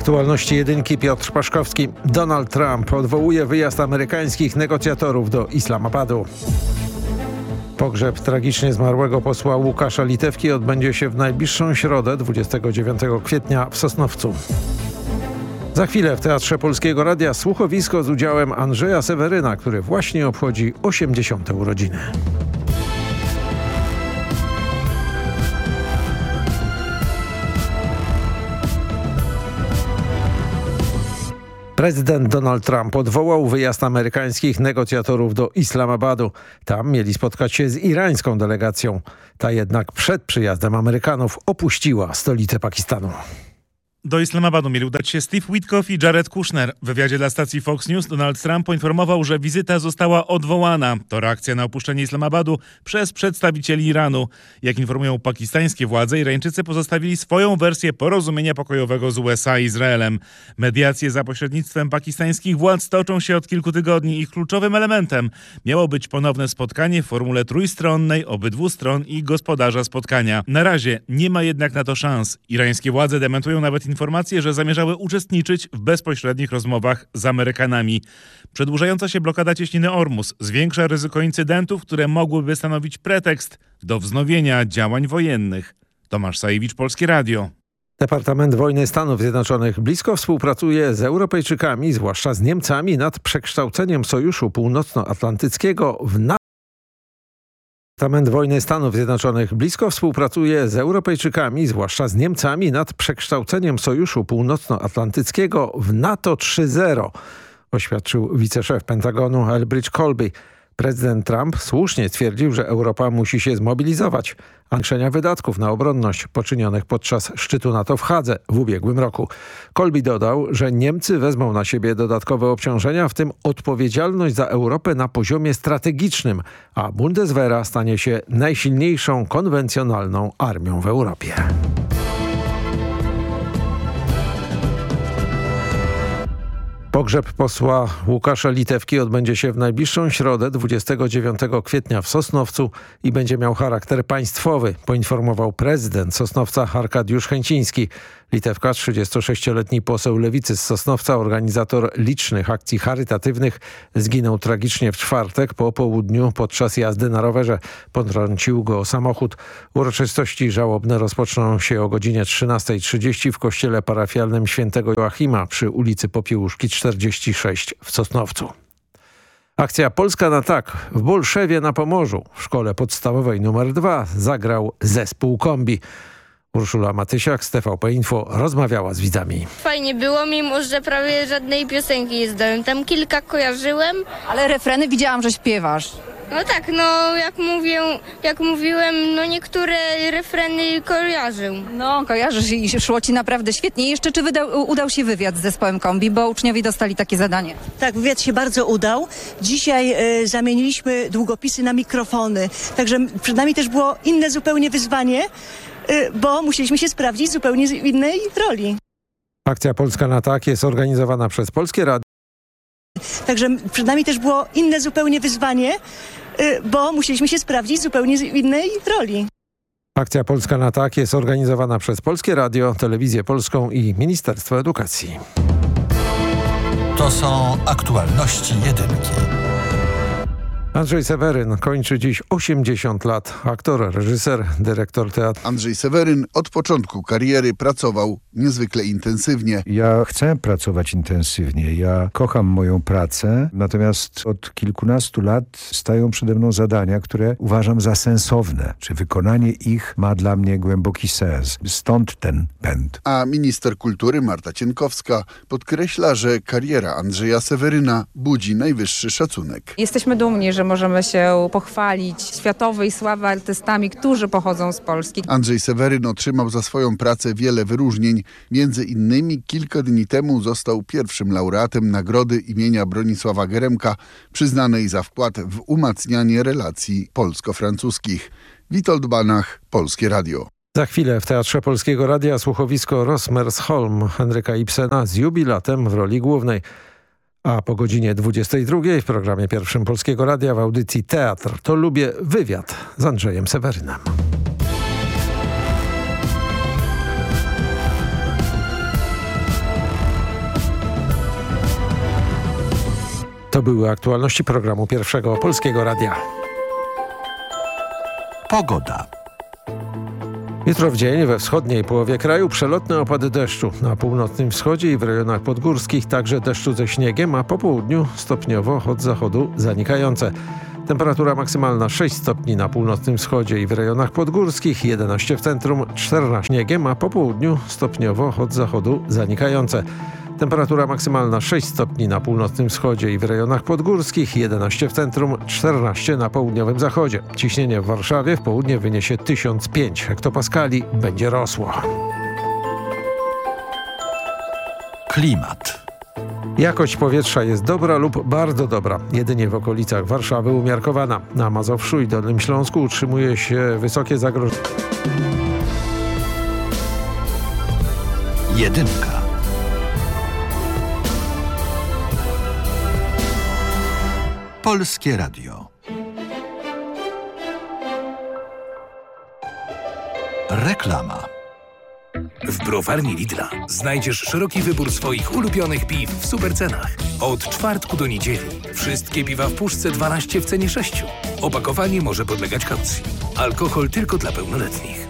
Aktualności jedynki Piotr Paszkowski. Donald Trump odwołuje wyjazd amerykańskich negocjatorów do Islamabadu. Pogrzeb tragicznie zmarłego posła Łukasza Litewki odbędzie się w najbliższą środę 29 kwietnia w Sosnowcu. Za chwilę w Teatrze Polskiego Radia słuchowisko z udziałem Andrzeja Seweryna, który właśnie obchodzi 80. urodziny. Prezydent Donald Trump odwołał wyjazd amerykańskich negocjatorów do Islamabadu. Tam mieli spotkać się z irańską delegacją. Ta jednak przed przyjazdem Amerykanów opuściła stolicę Pakistanu. Do Islamabadu mieli udać się Steve Witkoff i Jared Kushner. W wywiadzie dla stacji Fox News Donald Trump poinformował, że wizyta została odwołana. To reakcja na opuszczenie Islamabadu przez przedstawicieli Iranu. Jak informują pakistańskie władze, Irańczycy pozostawili swoją wersję porozumienia pokojowego z USA i Izraelem. Mediacje za pośrednictwem pakistańskich władz toczą się od kilku tygodni. Ich kluczowym elementem miało być ponowne spotkanie w formule trójstronnej obydwu stron i gospodarza spotkania. Na razie nie ma jednak na to szans. Irańskie władze dementują nawet informacje, że zamierzały uczestniczyć w bezpośrednich rozmowach z Amerykanami. Przedłużająca się blokada cieśniny Ormus zwiększa ryzyko incydentów, które mogłyby stanowić pretekst do wznowienia działań wojennych. Tomasz Sajewicz, Polskie Radio. Departament Wojny Stanów Zjednoczonych blisko współpracuje z Europejczykami, zwłaszcza z Niemcami, nad przekształceniem Sojuszu Północnoatlantyckiego w NATO. Departament Wojny Stanów Zjednoczonych blisko współpracuje z Europejczykami, zwłaszcza z Niemcami, nad przekształceniem Sojuszu Północnoatlantyckiego w NATO 3.0, oświadczył wiceszef Pentagonu Elbridge Colby. Prezydent Trump słusznie stwierdził, że Europa musi się zmobilizować. Zwiększenia wydatków na obronność poczynionych podczas szczytu NATO w Hadze w ubiegłym roku. Kolby dodał, że Niemcy wezmą na siebie dodatkowe obciążenia, w tym odpowiedzialność za Europę na poziomie strategicznym, a Bundeswehra stanie się najsilniejszą konwencjonalną armią w Europie. Pogrzeb posła Łukasza Litewki odbędzie się w najbliższą środę 29 kwietnia w Sosnowcu i będzie miał charakter państwowy, poinformował prezydent Sosnowca Arkadiusz Chęciński. Litewka, 36-letni poseł Lewicy z Sosnowca, organizator licznych akcji charytatywnych, zginął tragicznie w czwartek po południu podczas jazdy na rowerze. Potrącił go samochód. Uroczystości żałobne rozpoczną się o godzinie 13.30 w kościele parafialnym świętego Joachima przy ulicy Popiełuszki 46 w Sosnowcu. Akcja Polska na tak w Bolszewie na Pomorzu w szkole podstawowej nr 2 zagrał zespół kombi. Urszula Matysiak z TVP Info rozmawiała z widzami. Fajnie było, mimo że prawie żadnej piosenki nie zdałem. Tam kilka kojarzyłem. Ale refreny widziałam, że śpiewasz. No tak, no jak mówię, jak mówiłem, no niektóre refreny kojarzył. No, kojarzysz i szło ci naprawdę świetnie. I jeszcze czy wydał, udał się wywiad z zespołem kombi, bo uczniowie dostali takie zadanie. Tak, wywiad się bardzo udał. Dzisiaj e, zamieniliśmy długopisy na mikrofony, także przed nami też było inne zupełnie wyzwanie, bo musieliśmy się sprawdzić zupełnie z innej roli. Akcja Polska na tak jest organizowana przez Polskie Radio. Także przed nami też było inne zupełnie wyzwanie, e, bo musieliśmy się sprawdzić zupełnie z innej roli. Akcja Polska na tak jest organizowana przez Polskie Radio, Telewizję Polską i Ministerstwo Edukacji. To są aktualności jedynki. Andrzej Seweryn kończy dziś 80 lat. Aktor, reżyser, dyrektor teatru. Andrzej Seweryn od początku kariery pracował niezwykle intensywnie. Ja chcę pracować intensywnie. Ja kocham moją pracę, natomiast od kilkunastu lat stają przede mną zadania, które uważam za sensowne. Czy wykonanie ich ma dla mnie głęboki sens. Stąd ten pęd. A minister kultury Marta Cienkowska podkreśla, że kariera Andrzeja Seweryna budzi najwyższy szacunek. Jesteśmy dumni, że możemy się pochwalić światowej sławy artystami, którzy pochodzą z Polski. Andrzej Seweryn otrzymał za swoją pracę wiele wyróżnień. Między innymi kilka dni temu został pierwszym laureatem nagrody imienia Bronisława Geremka, przyznanej za wkład w umacnianie relacji polsko-francuskich. Witold Banach, Polskie Radio. Za chwilę w Teatrze Polskiego Radia słuchowisko Rosmersholm Henryka Ibsena z jubilatem w roli głównej. A po godzinie 22 w programie Pierwszym Polskiego Radia w audycji Teatr to lubię wywiad z Andrzejem Sewerynem. To były aktualności programu Pierwszego Polskiego Radia. Pogoda. Jutro w dzień we wschodniej połowie kraju przelotne opady deszczu. Na północnym wschodzie i w rejonach podgórskich także deszczu ze śniegiem, a po południu stopniowo od zachodu zanikające. Temperatura maksymalna 6 stopni na północnym wschodzie i w rejonach podgórskich, 11 w centrum, 14 śniegiem, a po południu stopniowo od zachodu zanikające. Temperatura maksymalna 6 stopni na północnym wschodzie i w rejonach podgórskich, 11 w centrum, 14 na południowym zachodzie. Ciśnienie w Warszawie w południe wyniesie 1005 hektopaskali, będzie rosło. Klimat. Jakość powietrza jest dobra lub bardzo dobra. Jedynie w okolicach Warszawy umiarkowana. Na Mazowszu i Dolnym Śląsku utrzymuje się wysokie zagrożenie. Jedynka. Polskie Radio. Reklama. W browarni Lidla znajdziesz szeroki wybór swoich ulubionych piw w supercenach. Od czwartku do niedzieli wszystkie piwa w puszce 12 w cenie 6. Opakowanie może podlegać kaucji. Alkohol tylko dla pełnoletnich.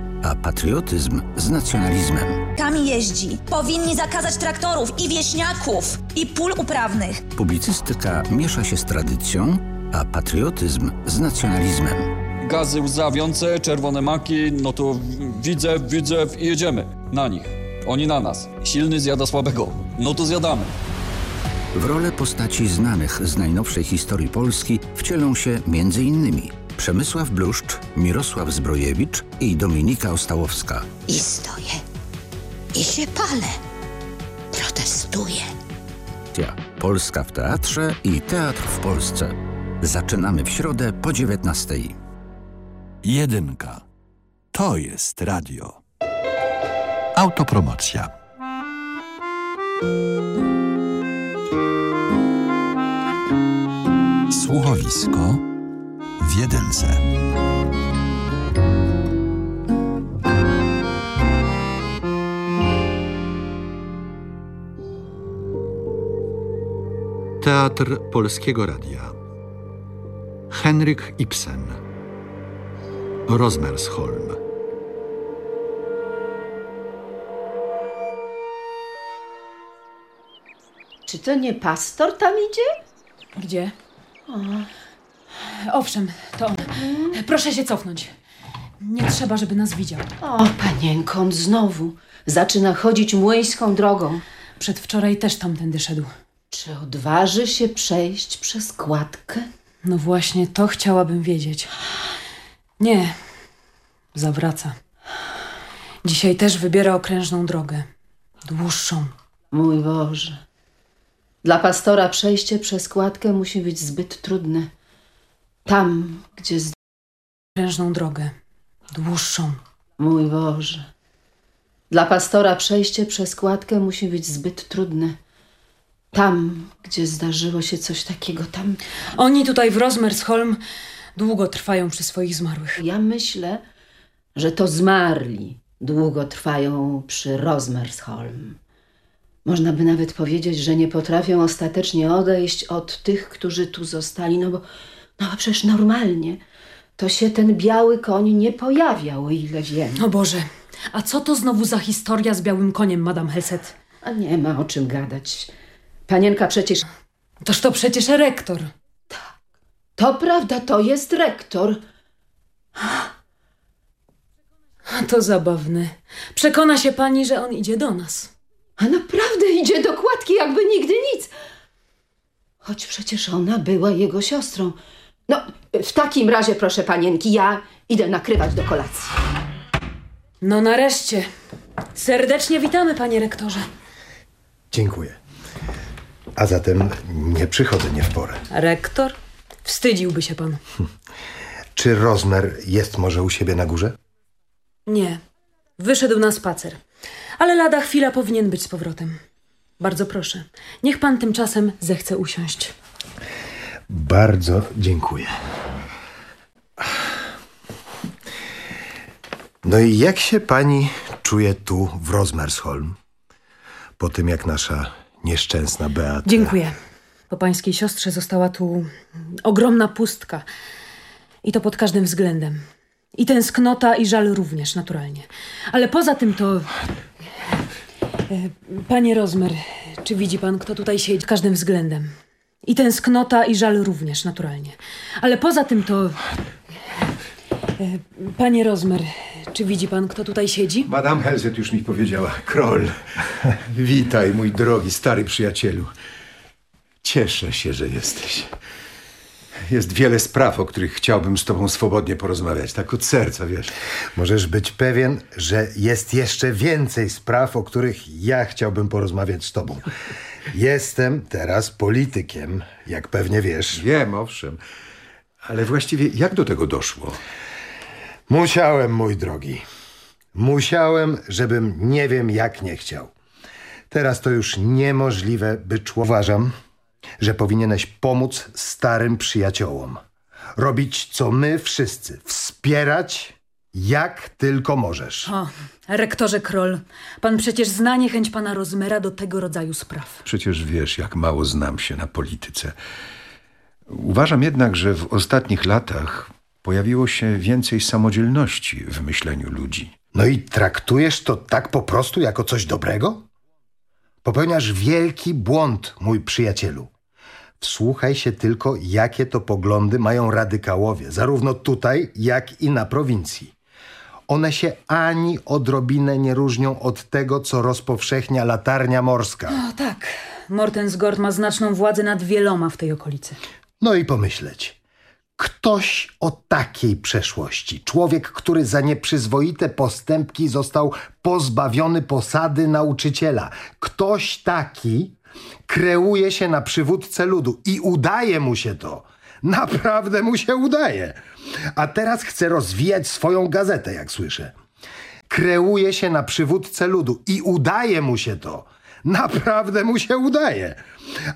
a patriotyzm z nacjonalizmem. Kami jeździ. Powinni zakazać traktorów i wieśniaków i pól uprawnych. Publicystyka miesza się z tradycją, a patriotyzm z nacjonalizmem. Gazy łzawiące, czerwone maki, no to widzę, widzę i jedziemy na nich. Oni na nas. Silny zjada słabego. No to zjadamy. W rolę postaci znanych z najnowszej historii Polski wcielą się m.in. Przemysław Bluszcz, Mirosław Zbrojewicz i Dominika Ostałowska. I stoję. I się palę. Protestuję. Polska w teatrze i teatr w Polsce. Zaczynamy w środę po 19. Jedynka. To jest radio. Autopromocja. Słuchowisko w jedynce. Teatr Polskiego Radia. Henryk Ibsen. Rozmersholm. Czy to nie pastor tam idzie? Gdzie? O. Owszem, to on. Proszę się cofnąć. Nie trzeba, żeby nas widział. O, panienko, on znowu zaczyna chodzić młyńską drogą. Przedwczoraj też tamtędy szedł. Czy odważy się przejść przez kładkę? No właśnie, to chciałabym wiedzieć. Nie, zawraca. Dzisiaj też wybiera okrężną drogę. Dłuższą. Mój Boże. Dla pastora przejście przez kładkę musi być zbyt trudne. Tam, gdzie z... Drogę. Dłuższą. Mój Boże. Dla pastora przejście przez kładkę musi być zbyt trudne. Tam, gdzie zdarzyło się coś takiego, tam... Oni tutaj w Rosmersholm długo trwają przy swoich zmarłych. Ja myślę, że to zmarli długo trwają przy Rosmersholm. Można by nawet powiedzieć, że nie potrafią ostatecznie odejść od tych, którzy tu zostali, no bo, no bo przecież normalnie to się ten biały koń nie pojawiał, o ile wiem. O Boże, a co to znowu za historia z białym koniem, Madame Helset? A nie ma o czym gadać. Panienka przecież... Toż to przecież rektor. Tak, to prawda, to jest rektor. To zabawne. Przekona się pani, że on idzie do nas. A naprawdę idzie do kładki, jakby nigdy nic. Choć przecież ona była jego siostrą. No, w takim razie, proszę panienki, ja idę nakrywać do kolacji. No nareszcie. Serdecznie witamy, panie rektorze. Dziękuję. A zatem nie przychodzę nie w porę. Rektor? Wstydziłby się pan. Czy Rozmer jest może u siebie na górze? Nie. Wyszedł na spacer. Ale lada chwila powinien być z powrotem. Bardzo proszę. Niech pan tymczasem zechce usiąść. Bardzo dziękuję. No i jak się pani czuje tu w Rozmersholm? Po tym jak nasza nieszczęsna Beata... Dziękuję. Po pańskiej siostrze została tu ogromna pustka. I to pod każdym względem. I tęsknota, i żal również, naturalnie. Ale poza tym to... E, Panie Rozmer, czy widzi pan, kto tutaj siedzi? Każdym względem. I tęsknota, i żal również, naturalnie. Ale poza tym to... E, Panie Rozmer, czy widzi pan, kto tutaj siedzi? Madame Helzet już mi powiedziała. Kroll. Witaj, mój drogi, stary przyjacielu. Cieszę się, że jesteś. Jest wiele spraw, o których chciałbym z tobą swobodnie porozmawiać. Tak od serca, wiesz. Możesz być pewien, że jest jeszcze więcej spraw, o których ja chciałbym porozmawiać z tobą. Jestem teraz politykiem, jak pewnie wiesz. Wiem, owszem. Ale właściwie jak do tego doszło? Musiałem, mój drogi. Musiałem, żebym nie wiem jak nie chciał. Teraz to już niemożliwe, by człowiek... Uważam, że powinieneś pomóc starym przyjaciołom. Robić co my wszyscy. Wspierać jak tylko możesz. O, rektorze Kroll, pan przecież zna niechęć pana Rozmera do tego rodzaju spraw. Przecież wiesz, jak mało znam się na polityce. Uważam jednak, że w ostatnich latach pojawiło się więcej samodzielności w myśleniu ludzi. No i traktujesz to tak po prostu jako coś dobrego? Popełniasz wielki błąd, mój przyjacielu. Wsłuchaj się tylko, jakie to poglądy mają radykałowie, zarówno tutaj, jak i na prowincji. One się ani odrobinę nie różnią od tego, co rozpowszechnia latarnia morska. O, tak. Mortensgord ma znaczną władzę nad wieloma w tej okolicy. No i pomyśleć. Ktoś o takiej przeszłości, człowiek, który za nieprzyzwoite postępki został pozbawiony posady nauczyciela. Ktoś taki kreuje się na przywódcę ludu i udaje mu się to. Naprawdę mu się udaje. A teraz chce rozwijać swoją gazetę, jak słyszę. Kreuje się na przywódcę ludu i udaje mu się to. Naprawdę mu się udaje.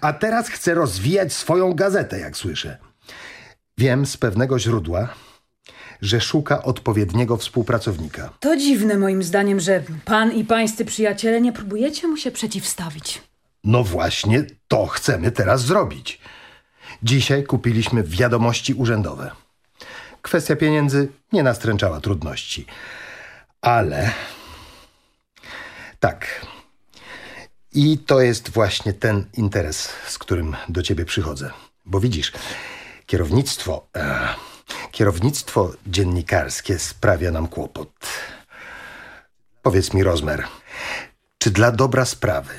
A teraz chce rozwijać swoją gazetę, jak słyszę. Wiem z pewnego źródła, że szuka odpowiedniego współpracownika. To dziwne moim zdaniem, że pan i pańscy przyjaciele nie próbujecie mu się przeciwstawić. No właśnie to chcemy teraz zrobić. Dzisiaj kupiliśmy wiadomości urzędowe. Kwestia pieniędzy nie nastręczała trudności. Ale... Tak. I to jest właśnie ten interes, z którym do ciebie przychodzę. Bo widzisz, kierownictwo... E, kierownictwo dziennikarskie sprawia nam kłopot. Powiedz mi, Rozmer, czy dla dobra sprawy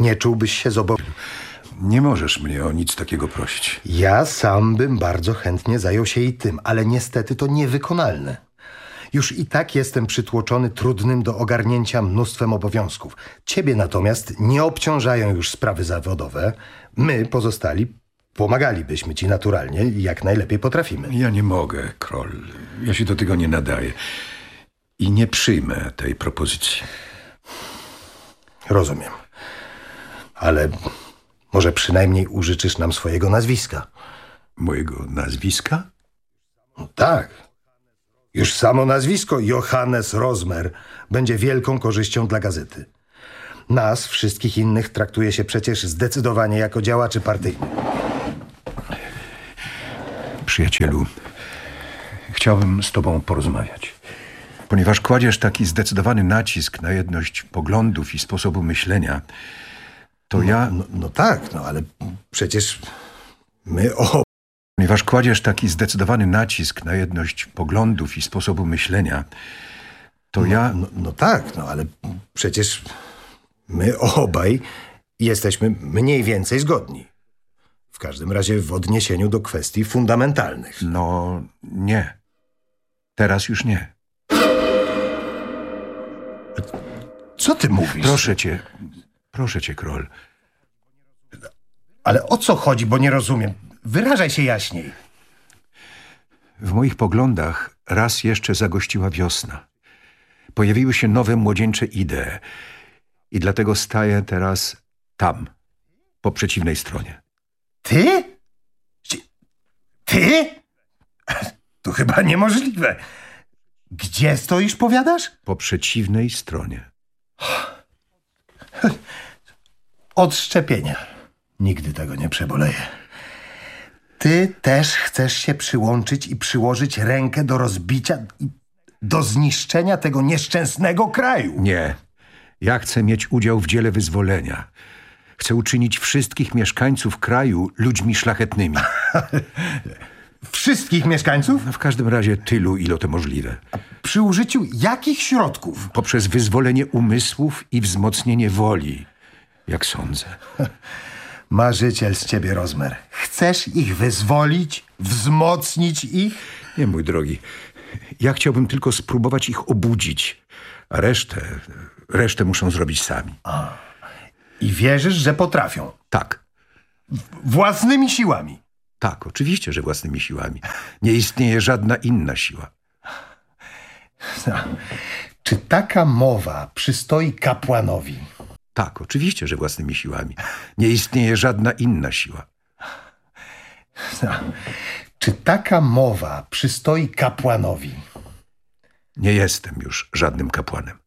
nie czułbyś się zobowiązany? Nie możesz mnie o nic takiego prosić. Ja sam bym bardzo chętnie zajął się i tym, ale niestety to niewykonalne. Już i tak jestem przytłoczony trudnym do ogarnięcia mnóstwem obowiązków. Ciebie natomiast nie obciążają już sprawy zawodowe. My, pozostali, pomagalibyśmy ci naturalnie, jak najlepiej potrafimy. Ja nie mogę, Kroll. Ja się do tego nie nadaję. I nie przyjmę tej propozycji. Rozumiem. Ale może przynajmniej użyczysz nam swojego nazwiska. Mojego nazwiska? No tak. Już samo nazwisko Johannes Rozmer będzie wielką korzyścią dla gazety. Nas, wszystkich innych, traktuje się przecież zdecydowanie jako działaczy partyjnych. Przyjacielu, chciałbym z tobą porozmawiać. Ponieważ kładziesz taki zdecydowany nacisk na jedność poglądów i sposobu myślenia, to no, ja... No, no tak, no ale przecież my o... Ponieważ kładziesz taki zdecydowany nacisk na jedność poglądów i sposobu myślenia, To ja... No, no tak, no ale przecież my obaj jesteśmy mniej więcej zgodni. W każdym razie w odniesieniu do kwestii fundamentalnych. No, nie. Teraz już nie. Co ty mówisz? Proszę cię, proszę cię, król. Ale o co chodzi, bo nie rozumiem. Wyrażaj się jaśniej. W moich poglądach raz jeszcze zagościła wiosna. Pojawiły się nowe młodzieńcze idee i dlatego staję teraz tam, po przeciwnej stronie. Ty? Ty? To chyba niemożliwe. Gdzie stoisz, powiadasz? Po przeciwnej stronie. Odszczepienia. Nigdy tego nie przeboleję. Ty też chcesz się przyłączyć i przyłożyć rękę do rozbicia i do zniszczenia tego nieszczęsnego kraju. Nie. Ja chcę mieć udział w dziele wyzwolenia. Chcę uczynić wszystkich mieszkańców kraju ludźmi szlachetnymi. Wszystkich mieszkańców? No w każdym razie tylu, ile to możliwe. Przy użyciu jakich środków? Poprzez wyzwolenie umysłów i wzmocnienie woli, jak sądzę. Marzyciel z ciebie, Rozmer. Chcesz ich wyzwolić? Wzmocnić ich? Nie, mój drogi. Ja chciałbym tylko spróbować ich obudzić, a resztę, resztę muszą zrobić sami. A. I wierzysz, że potrafią? Tak. Własnymi siłami? Tak, oczywiście, że własnymi siłami. Nie istnieje żadna inna siła. No. Czy taka mowa przystoi kapłanowi? Tak, oczywiście, że własnymi siłami. Nie istnieje żadna inna siła. No. Czy taka mowa przystoi kapłanowi? Nie jestem już żadnym kapłanem.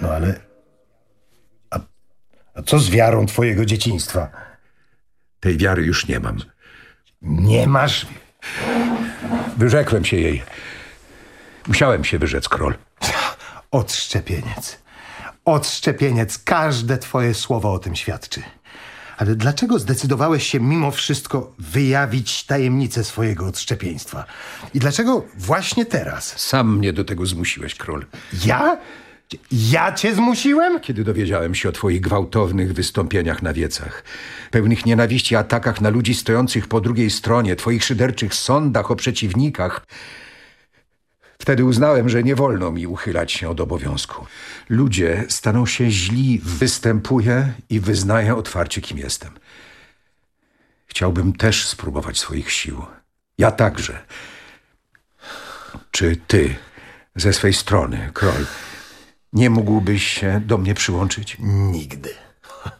No ale... A, a co z wiarą twojego dzieciństwa? Tej wiary już nie mam. Nie masz? Wyrzekłem się jej. Musiałem się wyrzec, król. Odszczepieniec. Odszczepieniec. Każde twoje słowo o tym świadczy. Ale dlaczego zdecydowałeś się mimo wszystko wyjawić tajemnicę swojego odszczepieństwa? I dlaczego właśnie teraz? Sam mnie do tego zmusiłeś, król. Ja? Ja cię zmusiłem? Kiedy dowiedziałem się o twoich gwałtownych wystąpieniach na wiecach, pełnych nienawiści atakach na ludzi stojących po drugiej stronie, twoich szyderczych sądach o przeciwnikach, wtedy uznałem, że nie wolno mi uchylać się od obowiązku. Ludzie staną się źli, występuję i wyznaję otwarcie, kim jestem. Chciałbym też spróbować swoich sił. Ja także. Czy ty, ze swej strony, król, nie mógłbyś się do mnie przyłączyć? Nigdy.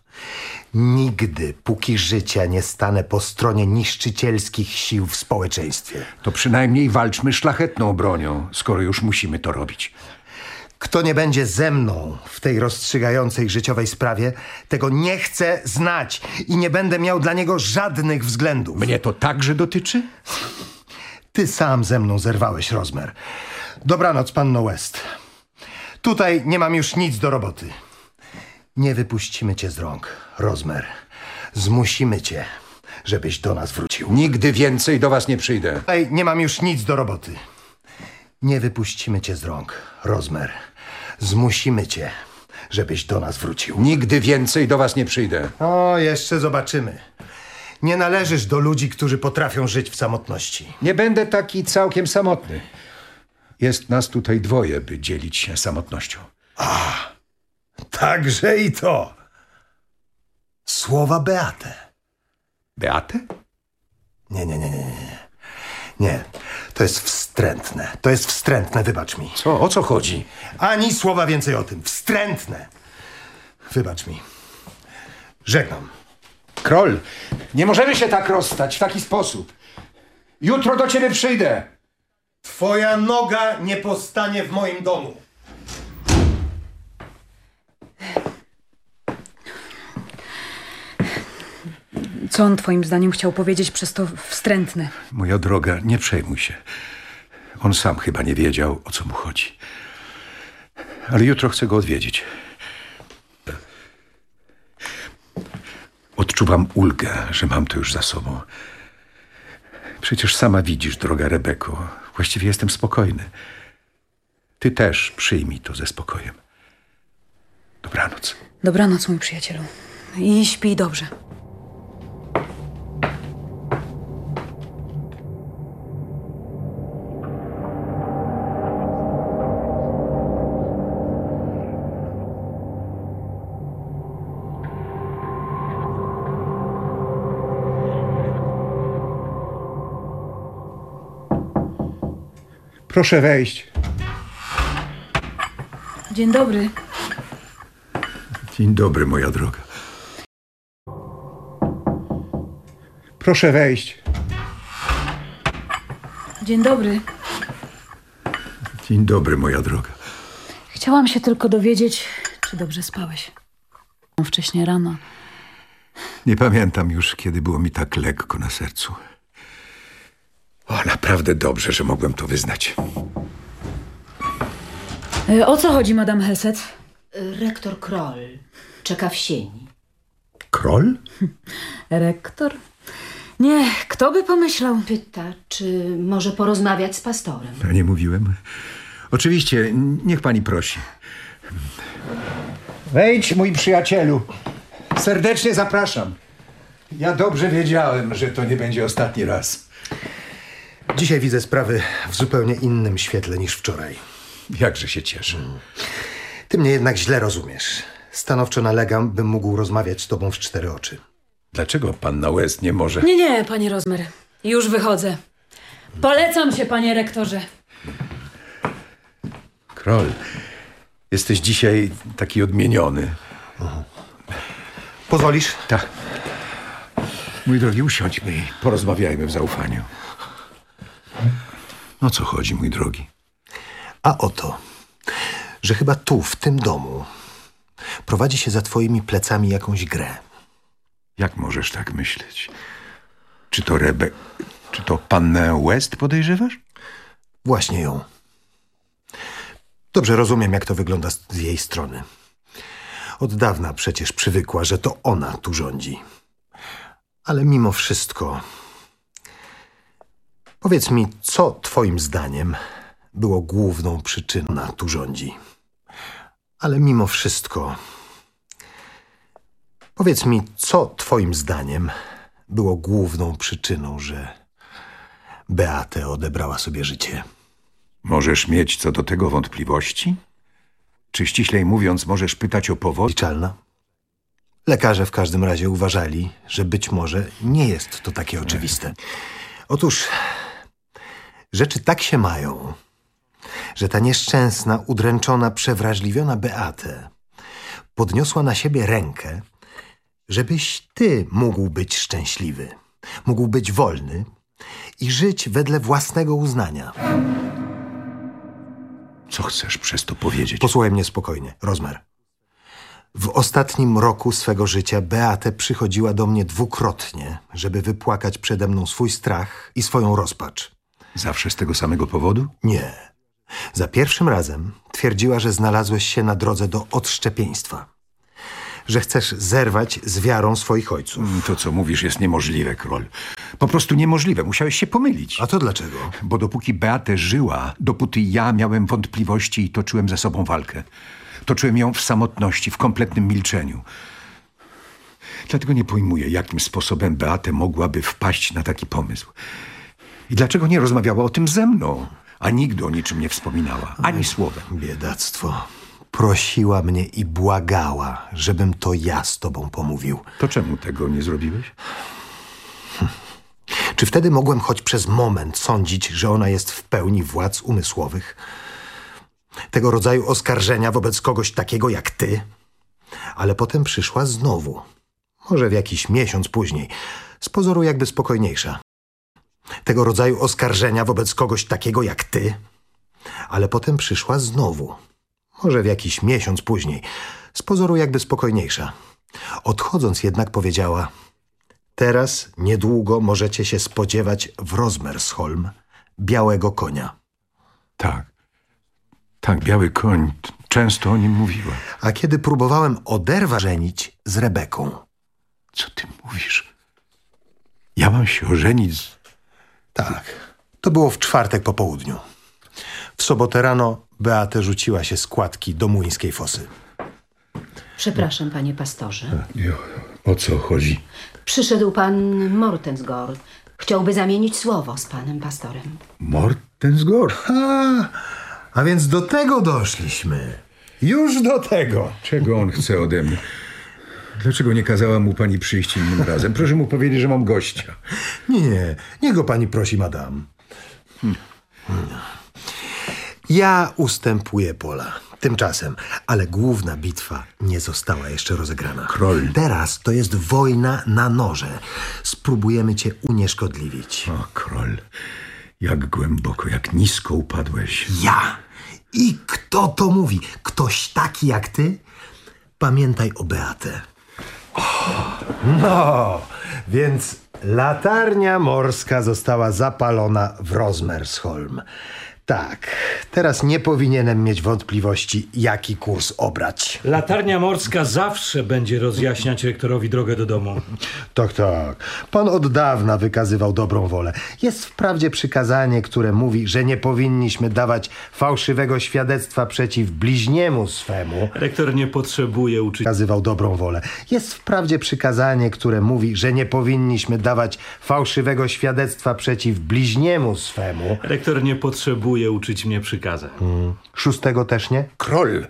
Nigdy, póki życia nie stanę po stronie niszczycielskich sił w społeczeństwie. To przynajmniej walczmy szlachetną bronią, skoro już musimy to robić. Kto nie będzie ze mną w tej rozstrzygającej życiowej sprawie, tego nie chcę znać i nie będę miał dla niego żadnych względów. Mnie to także dotyczy? Ty sam ze mną zerwałeś rozmiar. Dobranoc, panno West. Tutaj nie mam już nic do roboty. Nie wypuścimy cię z rąk, Rozmer. Zmusimy cię, żebyś do nas wrócił. Nigdy więcej do was nie przyjdę. Tutaj nie mam już nic do roboty. Nie wypuścimy cię z rąk, Rozmer. Zmusimy cię, żebyś do nas wrócił. Nigdy więcej do was nie przyjdę. O, jeszcze zobaczymy. Nie należysz do ludzi, którzy potrafią żyć w samotności. Nie będę taki całkiem samotny. Jest nas tutaj dwoje, by dzielić się samotnością. A, także i to. Słowa Beatę. Beatę? Nie, nie, nie, nie, nie. Nie, to jest wstrętne. To jest wstrętne, wybacz mi. Co? O co chodzi? Ani słowa więcej o tym. Wstrętne. Wybacz mi. Żegnam. Krol, nie możemy się tak rozstać w taki sposób. Jutro do ciebie przyjdę. Twoja noga nie postanie w moim domu. Co on twoim zdaniem chciał powiedzieć przez to wstrętne? Moja droga, nie przejmuj się. On sam chyba nie wiedział, o co mu chodzi. Ale jutro chcę go odwiedzić. Odczuwam ulgę, że mam to już za sobą. Przecież sama widzisz, droga Rebeko. Właściwie jestem spokojny. Ty też przyjmij to ze spokojem. Dobranoc. Dobranoc, mój przyjacielu. I śpij dobrze. Proszę wejść. Dzień dobry. Dzień dobry, moja droga. Proszę wejść. Dzień dobry. Dzień dobry, moja droga. Chciałam się tylko dowiedzieć, czy dobrze spałeś. Wcześnie rano. Nie pamiętam już, kiedy było mi tak lekko na sercu. Naprawdę dobrze, że mogłem to wyznać. E, O co chodzi, Madame Heset? Rektor Kroll czeka w sieni. Kroll? Rektor? Nie, kto by pomyślał? Pyta, czy może porozmawiać z pastorem. Ja nie mówiłem. Oczywiście, niech pani prosi. Wejdź, mój przyjacielu. Serdecznie zapraszam. Ja dobrze wiedziałem, że to nie będzie ostatni raz. Dzisiaj widzę sprawy w zupełnie innym świetle niż wczoraj. Jakże się cieszę. Ty mnie jednak źle rozumiesz. Stanowczo nalegam, bym mógł rozmawiać z tobą w cztery oczy. Dlaczego panna West nie może? Nie, nie, panie Rozmer. Już wychodzę. Polecam się, panie rektorze. Kroll, jesteś dzisiaj taki odmieniony. Pozwolisz? Tak. Mój drogi, usiądźmy i porozmawiajmy w zaufaniu. O co chodzi, mój drogi? A oto, że chyba tu, w tym domu, prowadzi się za twoimi plecami jakąś grę. Jak możesz tak myśleć? Czy to Rebe... Czy to pannę West podejrzewasz? Właśnie ją. Dobrze rozumiem, jak to wygląda z jej strony. Od dawna przecież przywykła, że to ona tu rządzi. Ale mimo wszystko... Powiedz mi, co twoim zdaniem było główną przyczyną ona tu rządzi? Ale mimo wszystko... Powiedz mi, co twoim zdaniem było główną przyczyną, że Beatę odebrała sobie życie? Możesz mieć co do tego wątpliwości? Czy ściślej mówiąc, możesz pytać o powód? Liczalna? Lekarze w każdym razie uważali, że być może nie jest to takie oczywiste. Otóż rzeczy tak się mają, że ta nieszczęsna, udręczona, przewrażliwiona Beatę podniosła na siebie rękę, żebyś ty mógł być szczęśliwy, mógł być wolny i żyć wedle własnego uznania. Co chcesz przez to powiedzieć? Posłuchaj mnie spokojnie, Rozmer. W ostatnim roku swego życia Beatę przychodziła do mnie dwukrotnie, żeby wypłakać przede mną swój strach i swoją rozpacz. Zawsze z tego samego powodu? Nie. Za pierwszym razem twierdziła, że znalazłeś się na drodze do odszczepieństwa. Że chcesz zerwać z wiarą swoich ojców. To, co mówisz, jest niemożliwe, Król. Po prostu niemożliwe. Musiałeś się pomylić. A to dlaczego? Bo dopóki Beatę żyła, dopóty ja miałem wątpliwości i toczyłem ze sobą walkę. Toczyłem ją w samotności, w kompletnym milczeniu. Dlatego nie pojmuję, jakim sposobem Beatę mogłaby wpaść na taki pomysł. I dlaczego nie rozmawiała o tym ze mną, a nigdy o niczym nie wspominała, ani słowem. Biedactwo. Prosiła mnie i błagała, żebym to ja z tobą pomówił. To czemu tego nie zrobiłeś? Czy wtedy mogłem choć przez moment sądzić, że ona jest w pełni władz umysłowych? Tego rodzaju oskarżenia wobec kogoś takiego jak ty? Ale potem przyszła znowu. Może w jakiś miesiąc później. Z pozoru jakby spokojniejsza. Tego rodzaju oskarżenia wobec kogoś takiego jak ty? Ale potem przyszła znowu. Może w jakiś miesiąc później. Z pozoru jakby spokojniejsza. Odchodząc jednak powiedziała... Teraz niedługo możecie się spodziewać w Rozmersholm białego konia. Tak. Tak, biały koń. Często o nim mówiła. A kiedy próbowałem oderwać żenić z Rebeką. Co ty mówisz? Ja mam się ożenić z... Tak. To było w czwartek po południu. W sobotę rano Beata rzuciła się z kładki do młyńskiej fosy. Przepraszam, panie pastorze. O co chodzi? Przyszedł pan Mortensgård. Chciałby zamienić słowo z panem pastorem. Mortensgård? A, a więc do tego doszliśmy. Już do tego. Czego on chce ode mnie? Dlaczego nie kazała mu pani przyjść innym razem? Proszę mu powiedzieć, że mam gościa. Nie, nie go pani prosi, madam. Ja ustępuję pola. Tymczasem, ale główna bitwa nie została jeszcze rozegrana. Król. Teraz to jest wojna na noże. Spróbujemy cię unieszkodliwić. O, król. Jak głęboko, jak nisko upadłeś. Ja. I kto to mówi? Ktoś taki jak ty? Pamiętaj o Beatę. No, więc latarnia morska została zapalona w Rosmersholm. Tak, teraz nie powinienem mieć wątpliwości, jaki kurs obrać. Latarnia morska zawsze będzie rozjaśniać rektorowi drogę do domu. Tak, tak. Pan od dawna wykazywał dobrą wolę. Jest wprawdzie przykazanie, które mówi, że nie powinniśmy dawać fałszywego świadectwa przeciw bliźniemu swemu. Rektor nie potrzebuje uczyć. Wykazywał dobrą wolę. Jest wprawdzie przykazanie, które mówi, że nie powinniśmy dawać fałszywego świadectwa przeciw bliźniemu swemu. Rektor nie potrzebuje uczyć mnie przykazań. Hmm. Szóstego też nie? Król.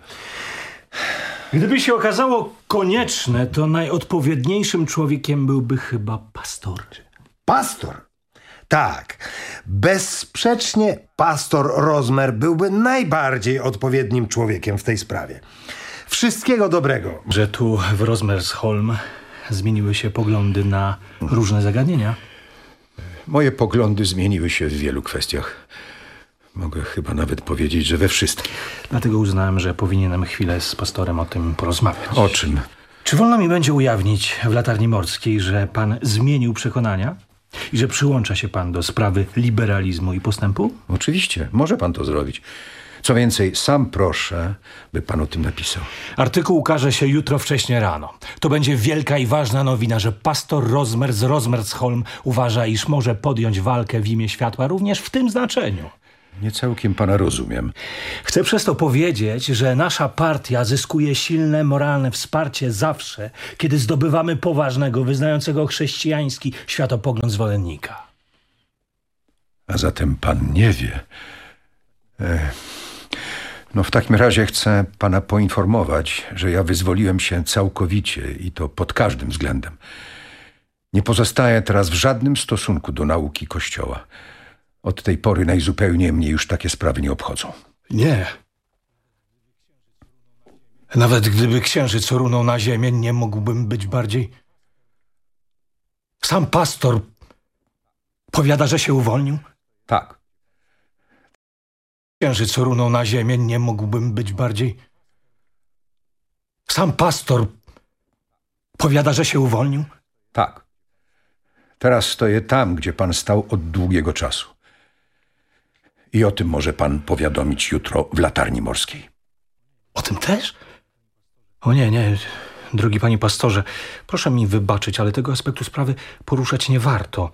Gdyby się okazało konieczne, to najodpowiedniejszym człowiekiem byłby chyba pastor. Pastor? Tak. Bezsprzecznie pastor Rozmer byłby najbardziej odpowiednim człowiekiem w tej sprawie. Wszystkiego dobrego. Że tu w Rosmersholm zmieniły się poglądy na różne zagadnienia. Moje poglądy zmieniły się w wielu kwestiach. Mogę chyba nawet powiedzieć, że we wszystkich. Dlatego uznałem, że powinienem chwilę z pastorem o tym porozmawiać. O czym? Czy wolno mi będzie ujawnić w latarni morskiej, że pan zmienił przekonania? I że przyłącza się pan do sprawy liberalizmu i postępu? Oczywiście, może pan to zrobić. Co więcej, sam proszę, by pan o tym napisał. Artykuł ukaże się jutro wcześnie rano. To będzie wielka i ważna nowina, że pastor Rozmer z Rozmersholm uważa, iż może podjąć walkę w imię światła również w tym znaczeniu. Nie całkiem pana rozumiem. Chcę przez to powiedzieć, że nasza partia zyskuje silne moralne wsparcie zawsze, kiedy zdobywamy poważnego, wyznającego chrześcijański światopogląd zwolennika. A zatem pan nie wie. E, no w takim razie chcę pana poinformować, że ja wyzwoliłem się całkowicie i to pod każdym względem. Nie pozostaję teraz w żadnym stosunku do nauki Kościoła. Od tej pory najzupełniej mnie już takie sprawy nie obchodzą. Nie. Nawet gdyby księżyc runął na ziemię, nie mógłbym być bardziej... Sam pastor powiada, że się uwolnił? Tak. Księżyc runął na ziemię, nie mógłbym być bardziej... Sam pastor powiada, że się uwolnił? Tak. Teraz stoję tam, gdzie pan stał od długiego czasu. I o tym może pan powiadomić jutro w latarni morskiej. O tym też? O nie, nie, drogi panie pastorze, proszę mi wybaczyć, ale tego aspektu sprawy poruszać nie warto.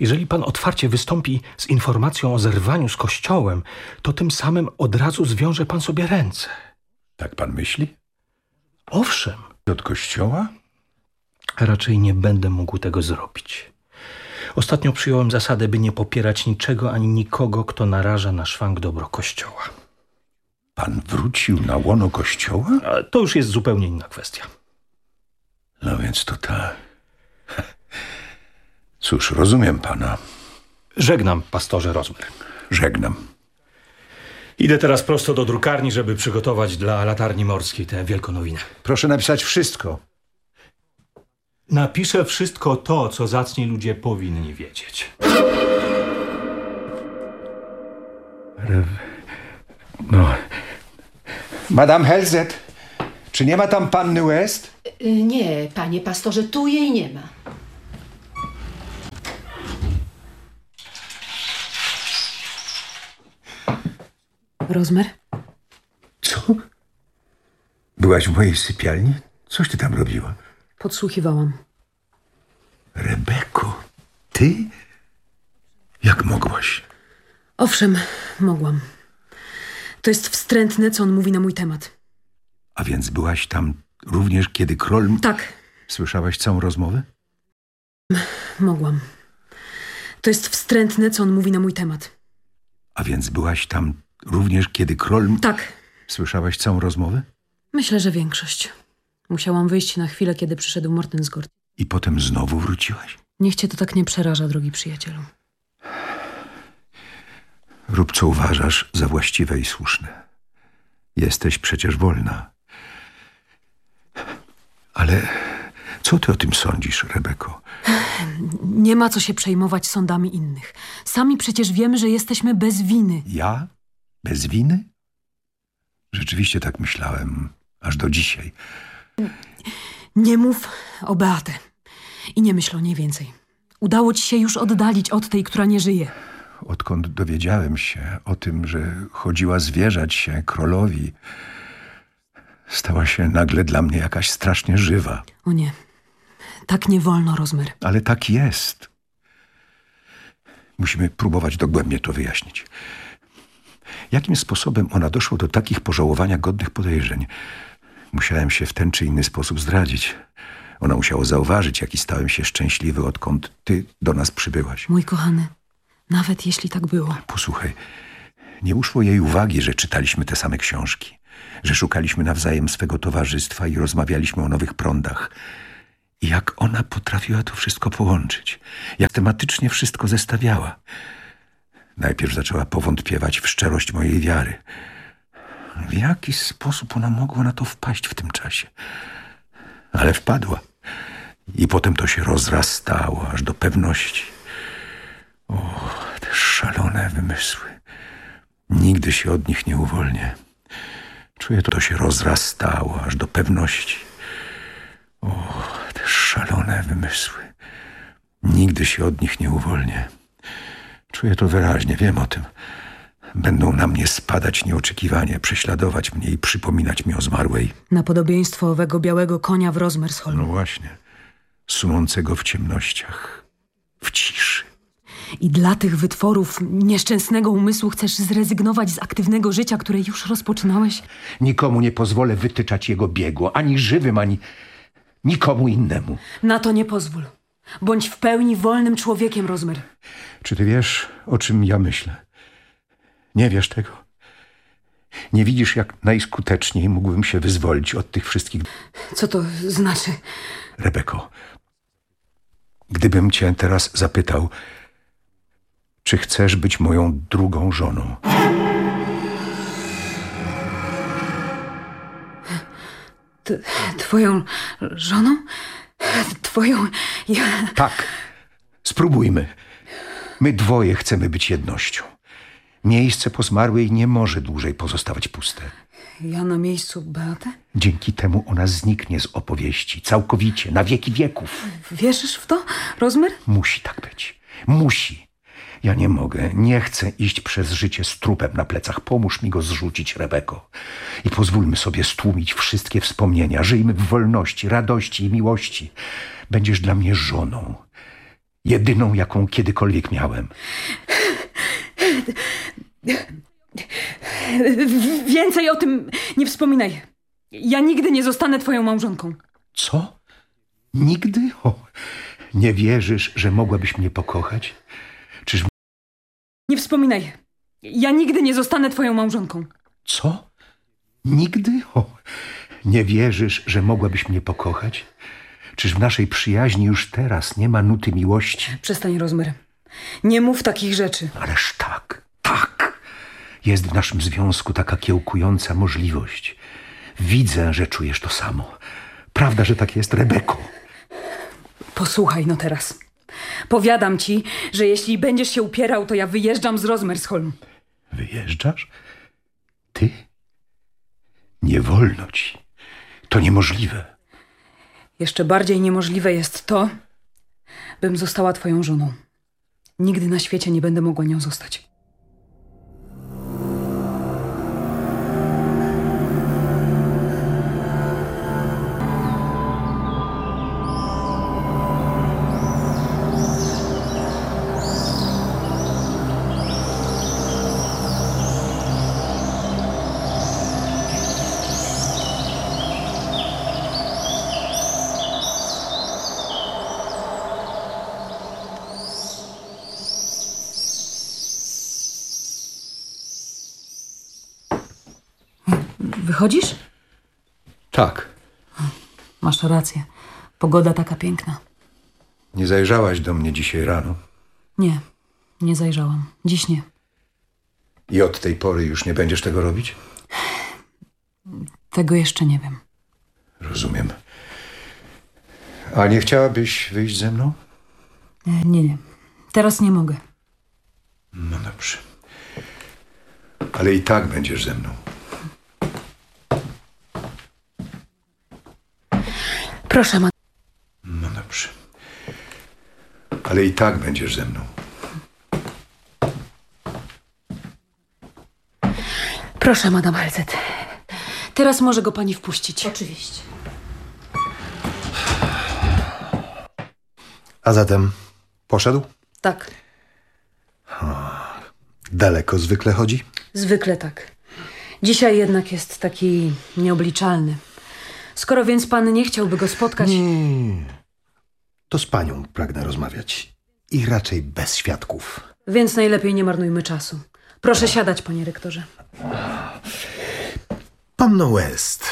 Jeżeli pan otwarcie wystąpi z informacją o zerwaniu z kościołem, to tym samym od razu zwiąże pan sobie ręce. Tak pan myśli? Owszem. Od kościoła? Raczej nie będę mógł tego zrobić. Ostatnio przyjąłem zasadę, by nie popierać niczego ani nikogo, kto naraża na szwank dobro Kościoła. Pan wrócił na łono Kościoła? A to już jest zupełnie inna kwestia. No więc to tak. Cóż, rozumiem pana. Żegnam, pastorze Rozmer. Żegnam. Idę teraz prosto do drukarni, żeby przygotować dla latarni morskiej tę wielką nowinę. Proszę napisać wszystko. Napiszę wszystko to, co zacni ludzie powinni wiedzieć. No. Madame Helzet, czy nie ma tam panny West? Y, Nie, panie pastorze, tu jej nie ma. Rozmer? Co? Byłaś w mojej sypialni? Coś ty tam robiła? Podsłuchiwałam. Rebeko, ty? Jak mogłaś? Owszem, mogłam. To jest wstrętne, co on mówi na mój temat. A więc byłaś tam również, kiedy król... Tak. Słyszałaś całą rozmowę? Mogłam. To jest wstrętne, co on mówi na mój temat. A więc byłaś tam również, kiedy król... Tak. Słyszałaś całą rozmowę? Myślę, że większość. Musiałam wyjść na chwilę, kiedy przyszedł Mortensgård. I potem znowu wróciłaś? Niech cię to tak nie przeraża, drogi przyjacielu. Rób co uważasz za właściwe i słuszne. Jesteś przecież wolna. Ale co ty o tym sądzisz, Rebeko? Nie ma co się przejmować sądami innych. Sami przecież wiemy, że jesteśmy bez winy. Ja? Bez winy? Rzeczywiście tak myślałem, aż do dzisiaj. Nie mów o Beatę. I nie myśl o niej więcej. Udało ci się już oddalić od tej, która nie żyje. Odkąd dowiedziałem się o tym, że chodziła zwierzać się królowi, stała się nagle dla mnie jakaś strasznie żywa. O nie. Tak nie wolno, Rozmer. Ale tak jest. Musimy próbować dogłębnie to wyjaśnić. Jakim sposobem ona doszła do takich pożałowania godnych podejrzeń? Musiałem się w ten czy inny sposób zdradzić. Ona musiała zauważyć, jaki stałem się szczęśliwy, odkąd ty do nas przybyłaś. Mój kochany, nawet jeśli tak było. Posłuchaj, nie uszło jej uwagi, że czytaliśmy te same książki, że szukaliśmy nawzajem swego towarzystwa i rozmawialiśmy o nowych prądach. I jak ona potrafiła to wszystko połączyć, jak tematycznie wszystko zestawiała. Najpierw zaczęła powątpiewać w szczerość mojej wiary. W jaki sposób ona mogła na to wpaść w tym czasie? Ale wpadła. I potem to się rozrastało aż do pewności. O, te szalone wymysły. Nigdy się od nich nie uwolnię. Czuję to, to się rozrastało aż do pewności. O, te szalone wymysły. Nigdy się od nich nie uwolnię. Czuję to wyraźnie, wiem o tym. Będą na mnie spadać nieoczekiwanie, prześladować mnie i przypominać mi o zmarłej. Na podobieństwo owego białego konia w Rozmersholm. No właśnie. Sunącego w ciemnościach. W ciszy. I dla tych wytworów nieszczęsnego umysłu chcesz zrezygnować z aktywnego życia, które już rozpoczynałeś? Nikomu nie pozwolę wytyczać jego biegu, ani żywym, ani nikomu innemu. Na to nie pozwól. Bądź w pełni wolnym człowiekiem, Rozmer. Czy ty wiesz, o czym ja myślę? Nie wiesz tego? Nie widzisz, jak najskuteczniej mógłbym się wyzwolić od tych wszystkich... Co to znaczy? Rebeko, gdybym cię teraz zapytał, czy chcesz być moją drugą żoną? T twoją żoną? Twoją... Ja... Tak. Spróbujmy. My dwoje chcemy być jednością. Miejsce po zmarłej nie może dłużej pozostawać puste. Ja na miejscu Beatę? Dzięki temu ona zniknie z opowieści. Całkowicie, na wieki wieków. Wierzysz w to, Rozmer? Musi tak być. Musi. Ja nie mogę, nie chcę iść przez życie z trupem na plecach. Pomóż mi go zrzucić, Rebeko. I pozwólmy sobie stłumić wszystkie wspomnienia. Żyjmy w wolności, radości i miłości. Będziesz dla mnie żoną. Jedyną, jaką kiedykolwiek miałem. Więcej o tym nie wspominaj. Ja nigdy nie zostanę twoją małżonką. Co? Nigdy? O, nie wierzysz, że mogłabyś mnie pokochać? Czyż... Nie wspominaj. Ja nigdy nie zostanę twoją małżonką. Co? Nigdy? O, nie wierzysz, że mogłabyś mnie pokochać? Czyż w naszej przyjaźni już teraz nie ma nuty miłości? Przestań, Rozmer. Nie mów takich rzeczy. Ależ tak, tak. Jest w naszym związku taka kiełkująca możliwość. Widzę, że czujesz to samo. Prawda, że tak jest, Rebeko? Posłuchaj no teraz. Powiadam ci, że jeśli będziesz się upierał, to ja wyjeżdżam z Rozmersholm. Wyjeżdżasz? Ty? Nie wolno ci. To niemożliwe. Jeszcze bardziej niemożliwe jest to, bym została twoją żoną. Nigdy na świecie nie będę mogła nią zostać. Wychodzisz? Tak. Masz rację. Pogoda taka piękna. Nie zajrzałaś do mnie dzisiaj rano. Nie, nie zajrzałam. Dziś nie. I od tej pory już nie będziesz tego robić? Tego jeszcze nie wiem. Rozumiem. A nie chciałabyś wyjść ze mną? E, Nie, nie. Teraz nie mogę. No dobrze. Ale i tak będziesz ze mną. Proszę, ma... No dobrze. Ale i tak będziesz ze mną. Proszę, madam Halzet. Teraz może go pani wpuścić. Oczywiście. A zatem poszedł? Tak, Daleko zwykle chodzi? zwykle tak. Dzisiaj jednak jest taki nieobliczalny. Skoro więc pan nie chciałby go spotkać... Nie. To z panią pragnę rozmawiać. I raczej bez świadków. Więc najlepiej nie marnujmy czasu. Proszę siadać, panie rektorze. Panno West,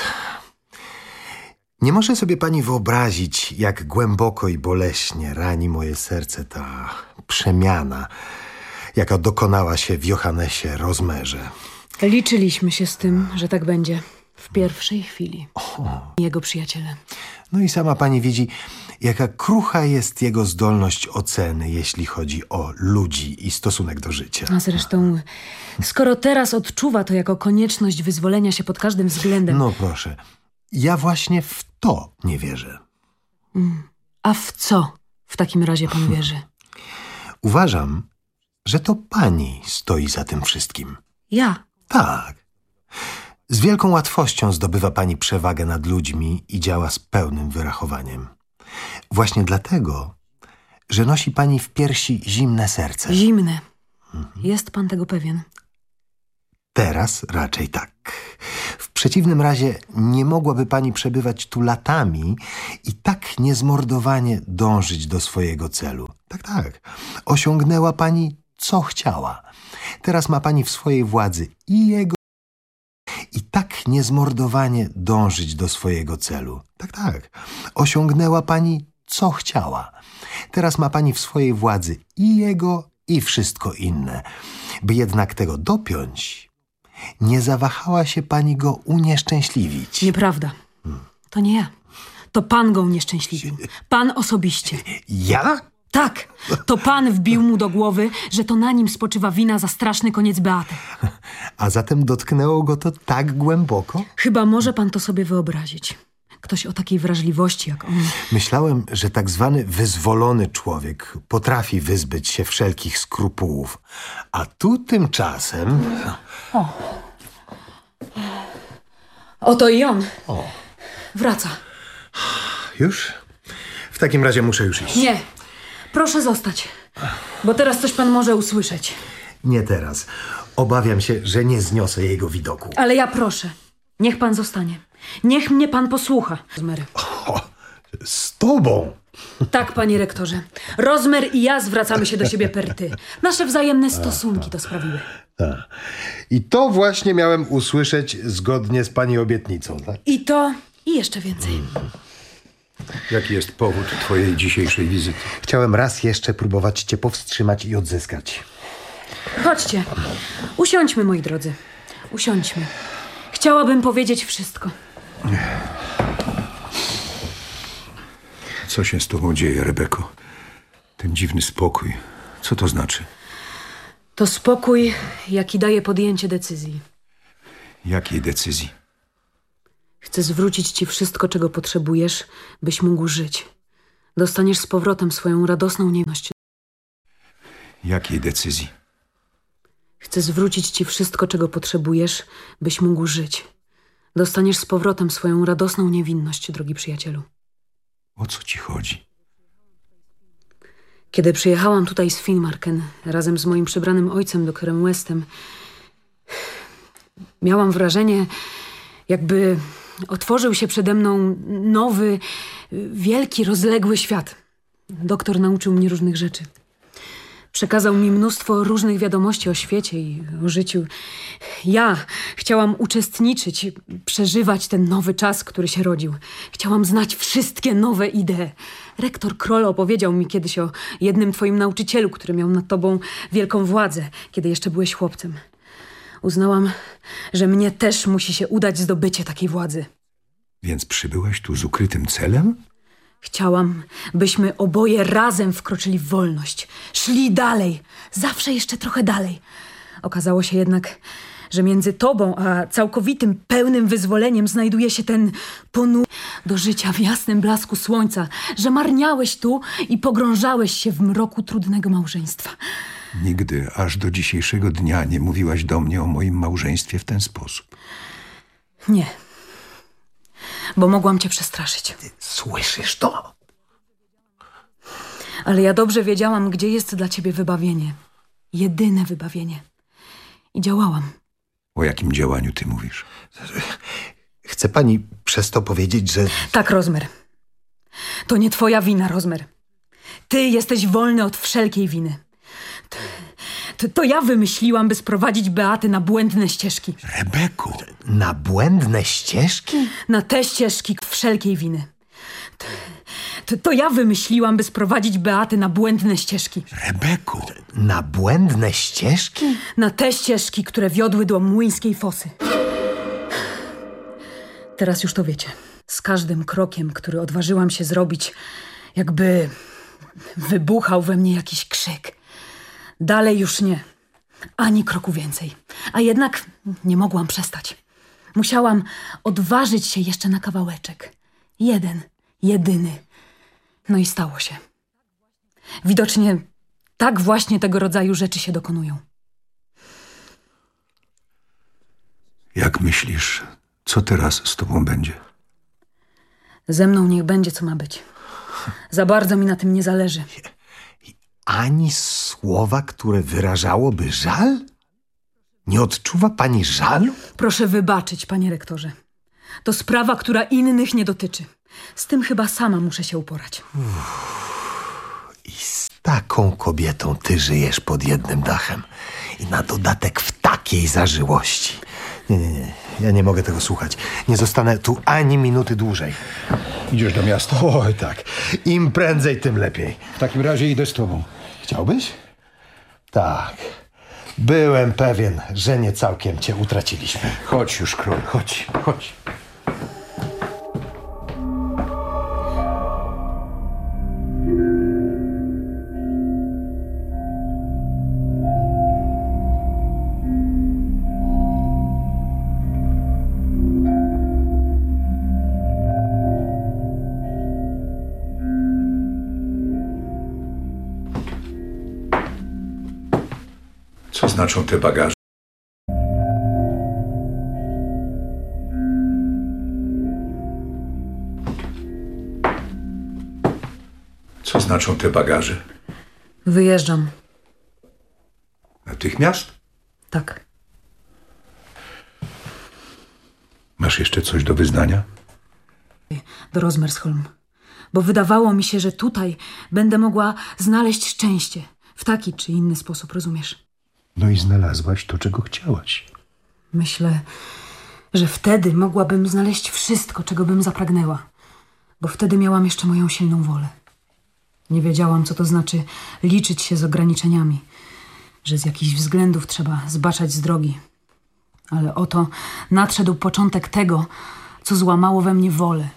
nie może sobie pani wyobrazić, jak głęboko i boleśnie rani moje serce ta przemiana, jaka dokonała się w Johannesie Rozmerze. Liczyliśmy się z tym, że tak będzie. W pierwszej chwili. Jego przyjaciele. No i sama pani widzi, jaka krucha jest jego zdolność oceny, jeśli chodzi o ludzi i stosunek do życia. A zresztą, skoro teraz odczuwa to jako konieczność wyzwolenia się pod każdym względem... No proszę, ja właśnie w to nie wierzę. Mm. A w co w takim razie pan wierzy? Uważam, że to pani stoi za tym wszystkim. Ja? Tak. Z wielką łatwością zdobywa pani przewagę nad ludźmi i działa z pełnym wyrachowaniem. Właśnie dlatego, że nosi pani w piersi zimne serce. Zimne. Jest pan tego pewien? Teraz raczej tak. W przeciwnym razie nie mogłaby pani przebywać tu latami i tak niezmordowanie dążyć do swojego celu. Tak, tak. Osiągnęła pani, co chciała. Teraz ma pani w swojej władzy i jego tak niezmordowanie dążyć do swojego celu. Tak, tak. Osiągnęła pani, co chciała. Teraz ma pani w swojej władzy i jego, i wszystko inne. By jednak tego dopiąć, nie zawahała się pani go unieszczęśliwić. Nieprawda. To nie ja. To pan go unieszczęśliwił. Pan osobiście. Ja? Tak. To pan wbił mu do głowy, że to na nim spoczywa wina za straszny koniec Beaty. A zatem dotknęło go to tak głęboko? Chyba może pan to sobie wyobrazić. Ktoś o takiej wrażliwości jak on. Myślałem, że tak zwany wyzwolony człowiek potrafi wyzbyć się wszelkich skrupułów. A tu tymczasem... O. Oto i on. O. Wraca. Już? W takim razie muszę już iść. Nie. Proszę zostać. Bo teraz coś pan może usłyszeć. Nie teraz. Obawiam się, że nie zniosę jego widoku. Ale ja proszę. Niech pan zostanie. Niech mnie pan posłucha. Rozmery. Z tobą? Tak, panie rektorze. Rozmer i ja zwracamy się do siebie per ty. Nasze wzajemne stosunki to sprawiły. I to właśnie miałem usłyszeć zgodnie z pani obietnicą, tak? I to i jeszcze więcej. Jaki jest powód twojej dzisiejszej wizyty? Chciałem raz jeszcze próbować cię powstrzymać i odzyskać. Chodźcie. Usiądźmy, moi drodzy. Usiądźmy. Chciałabym powiedzieć wszystko. Co się z tobą dzieje, Rebeko? Ten dziwny spokój. Co to znaczy? To spokój, jaki daje podjęcie decyzji. Jakiej decyzji? Chcę zwrócić ci wszystko, czego potrzebujesz, byś mógł żyć. Dostaniesz z powrotem swoją radosną niewność. Jakiej decyzji? Chcę zwrócić ci wszystko, czego potrzebujesz, byś mógł żyć. Dostaniesz z powrotem swoją radosną niewinność, drogi przyjacielu. O co ci chodzi? Kiedy przyjechałam tutaj z Finmarken razem z moim przybranym ojcem, doktorem Westem, miałam wrażenie, jakby otworzył się przede mną nowy, wielki, rozległy świat. Doktor nauczył mnie różnych rzeczy. Przekazał mi mnóstwo różnych wiadomości o świecie i o życiu. Ja chciałam uczestniczyć, przeżywać ten nowy czas, który się rodził. Chciałam znać wszystkie nowe idee. Rektor Kroll opowiedział mi kiedyś o jednym twoim nauczycielu, który miał nad tobą wielką władzę, kiedy jeszcze byłeś chłopcem. Uznałam, że mnie też musi się udać zdobycie takiej władzy. Więc przybyłaś tu z ukrytym celem? Chciałam, byśmy oboje razem wkroczyli w wolność. Szli dalej, zawsze jeszcze trochę dalej. Okazało się jednak, że między tobą a całkowitym, pełnym wyzwoleniem znajduje się ten ponur do życia w jasnym blasku słońca, że marniałeś tu i pogrążałeś się w mroku trudnego małżeństwa. Nigdy, aż do dzisiejszego dnia nie mówiłaś do mnie o moim małżeństwie w ten sposób. Nie. Bo mogłam cię przestraszyć. Słyszysz to? Ale ja dobrze wiedziałam, gdzie jest dla ciebie wybawienie. Jedyne wybawienie. I działałam. O jakim działaniu ty mówisz? Chce pani przez to powiedzieć, że... Tak, Rozmer. To nie twoja wina, Rozmer. Ty jesteś wolny od wszelkiej winy. To, to, ja wymyśliłam, by sprowadzić Beaty na błędne ścieżki. Rebeku! Na błędne ścieżki? Na te ścieżki wszelkiej winy. To, to, to ja wymyśliłam, by sprowadzić Beaty na błędne ścieżki. Rebeku! Na błędne ścieżki? Na te ścieżki, które wiodły do młyńskiej fosy. Teraz już to wiecie. Z każdym krokiem, który odważyłam się zrobić, jakby wybuchał we mnie jakiś krzyk. Dalej już nie. Ani kroku więcej. A jednak nie mogłam przestać. Musiałam odważyć się jeszcze na kawałeczek. Jeden, jedyny. No i stało się. Widocznie tak właśnie tego rodzaju rzeczy się dokonują. Jak myślisz, co teraz z tobą będzie? Ze mną niech będzie, co ma być. Za bardzo mi na tym nie zależy. Ani słowa, które wyrażałoby żal? Nie odczuwa pani żalu? Proszę wybaczyć, panie rektorze. To sprawa, która innych nie dotyczy. Z tym chyba sama muszę się uporać. I z taką kobietą ty żyjesz pod jednym dachem. I na dodatek w takiej zażyłości. Nie, nie, nie. Ja nie mogę tego słuchać. Nie zostanę tu ani minuty dłużej. Idziesz do miasta? Oj, tak. Im prędzej, tym lepiej. W takim razie idę z tobą. Chciałbyś? Tak. Byłem pewien, że nie całkiem cię utraciliśmy. Chodź już, król, chodź, chodź. Znaczą te bagaże? Co znaczą te bagaże? Wyjeżdżam. Natychmiast? Tak. Masz jeszcze coś do wyznania? Do Rozmersholm. Bo wydawało mi się, że tutaj będę mogła znaleźć szczęście. W taki czy inny sposób, rozumiesz? No i znalazłaś to, czego chciałaś. Myślę, że wtedy mogłabym znaleźć wszystko, czego bym zapragnęła. Bo wtedy miałam jeszcze moją silną wolę. Nie wiedziałam, co to znaczy liczyć się z ograniczeniami. Że z jakichś względów trzeba zbaczać z drogi. Ale oto nadszedł początek tego, co złamało we mnie wolę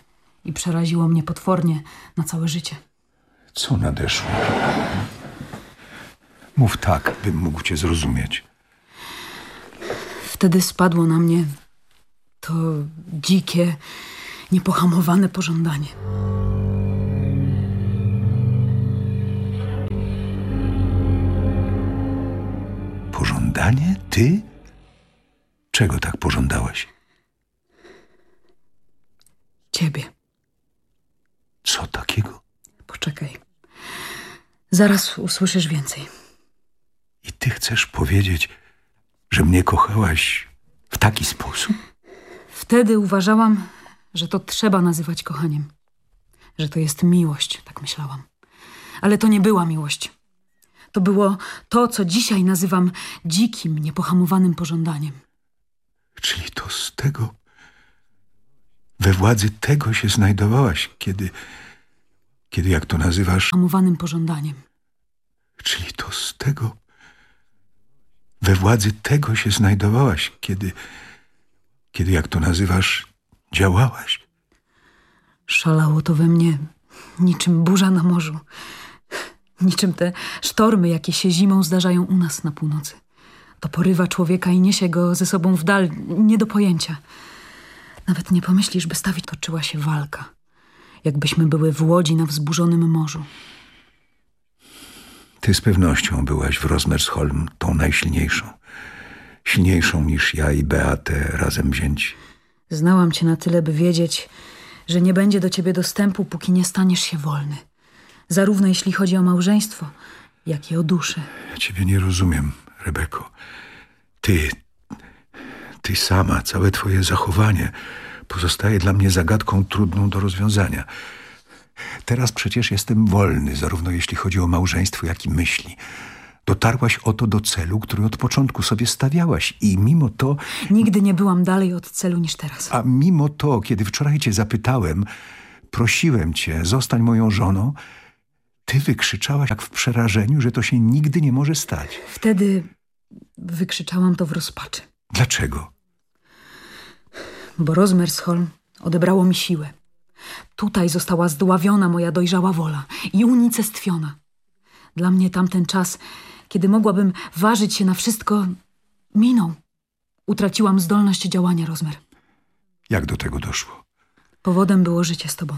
i przeraziło mnie potwornie na całe życie. Co nadeszło? Mów tak, bym mógł cię zrozumieć. Wtedy spadło na mnie to dzikie, niepohamowane pożądanie. Pożądanie? Ty? Czego tak pożądałaś? Ciebie. Co takiego? Poczekaj. Zaraz usłyszysz więcej. I ty chcesz powiedzieć, że mnie kochałaś w taki sposób? Wtedy uważałam, że to trzeba nazywać kochaniem. Że to jest miłość, tak myślałam. Ale to nie była miłość. To było to, co dzisiaj nazywam dzikim, niepohamowanym pożądaniem. Czyli to z tego... We władzy tego się znajdowałaś, kiedy... Kiedy, jak to nazywasz... Hamowanym pożądaniem. Czyli to z tego... We władzy tego się znajdowałaś, kiedy... Kiedy, jak to nazywasz, działałaś. Szalało to we mnie niczym burza na morzu. Niczym te sztormy, jakie się zimą zdarzają u nas na północy. To porywa człowieka i niesie go ze sobą w dal, nie do pojęcia. Nawet nie pomyślisz, by stawić toczyła się walka. Jakbyśmy były w łodzi na wzburzonym morzu. Ty z pewnością byłaś w Rosmersholm tą najsilniejszą. Silniejszą niż ja i Beatę razem wzięci. Znałam cię na tyle, by wiedzieć, że nie będzie do ciebie dostępu, póki nie staniesz się wolny. Zarówno jeśli chodzi o małżeństwo, jak i o duszę. Ja ciebie nie rozumiem, Rebeko. Ty, ty sama, całe twoje zachowanie pozostaje dla mnie zagadką trudną do rozwiązania. Teraz przecież jestem wolny, zarówno jeśli chodzi o małżeństwo, jak i myśli. Dotarłaś oto do celu, który od początku sobie stawiałaś i mimo to... Nigdy nie byłam dalej od celu niż teraz. A mimo to, kiedy wczoraj cię zapytałem, prosiłem cię, zostań moją żoną, ty wykrzyczałaś jak w przerażeniu, że to się nigdy nie może stać. Wtedy wykrzyczałam to w rozpaczy. Dlaczego? Bo Rozmersholm odebrało mi siłę. Tutaj została zdławiona moja dojrzała wola i unicestwiona. Dla mnie tamten czas, kiedy mogłabym ważyć się na wszystko, minął. Utraciłam zdolność działania, Rozmer. Jak do tego doszło? Powodem było życie z tobą.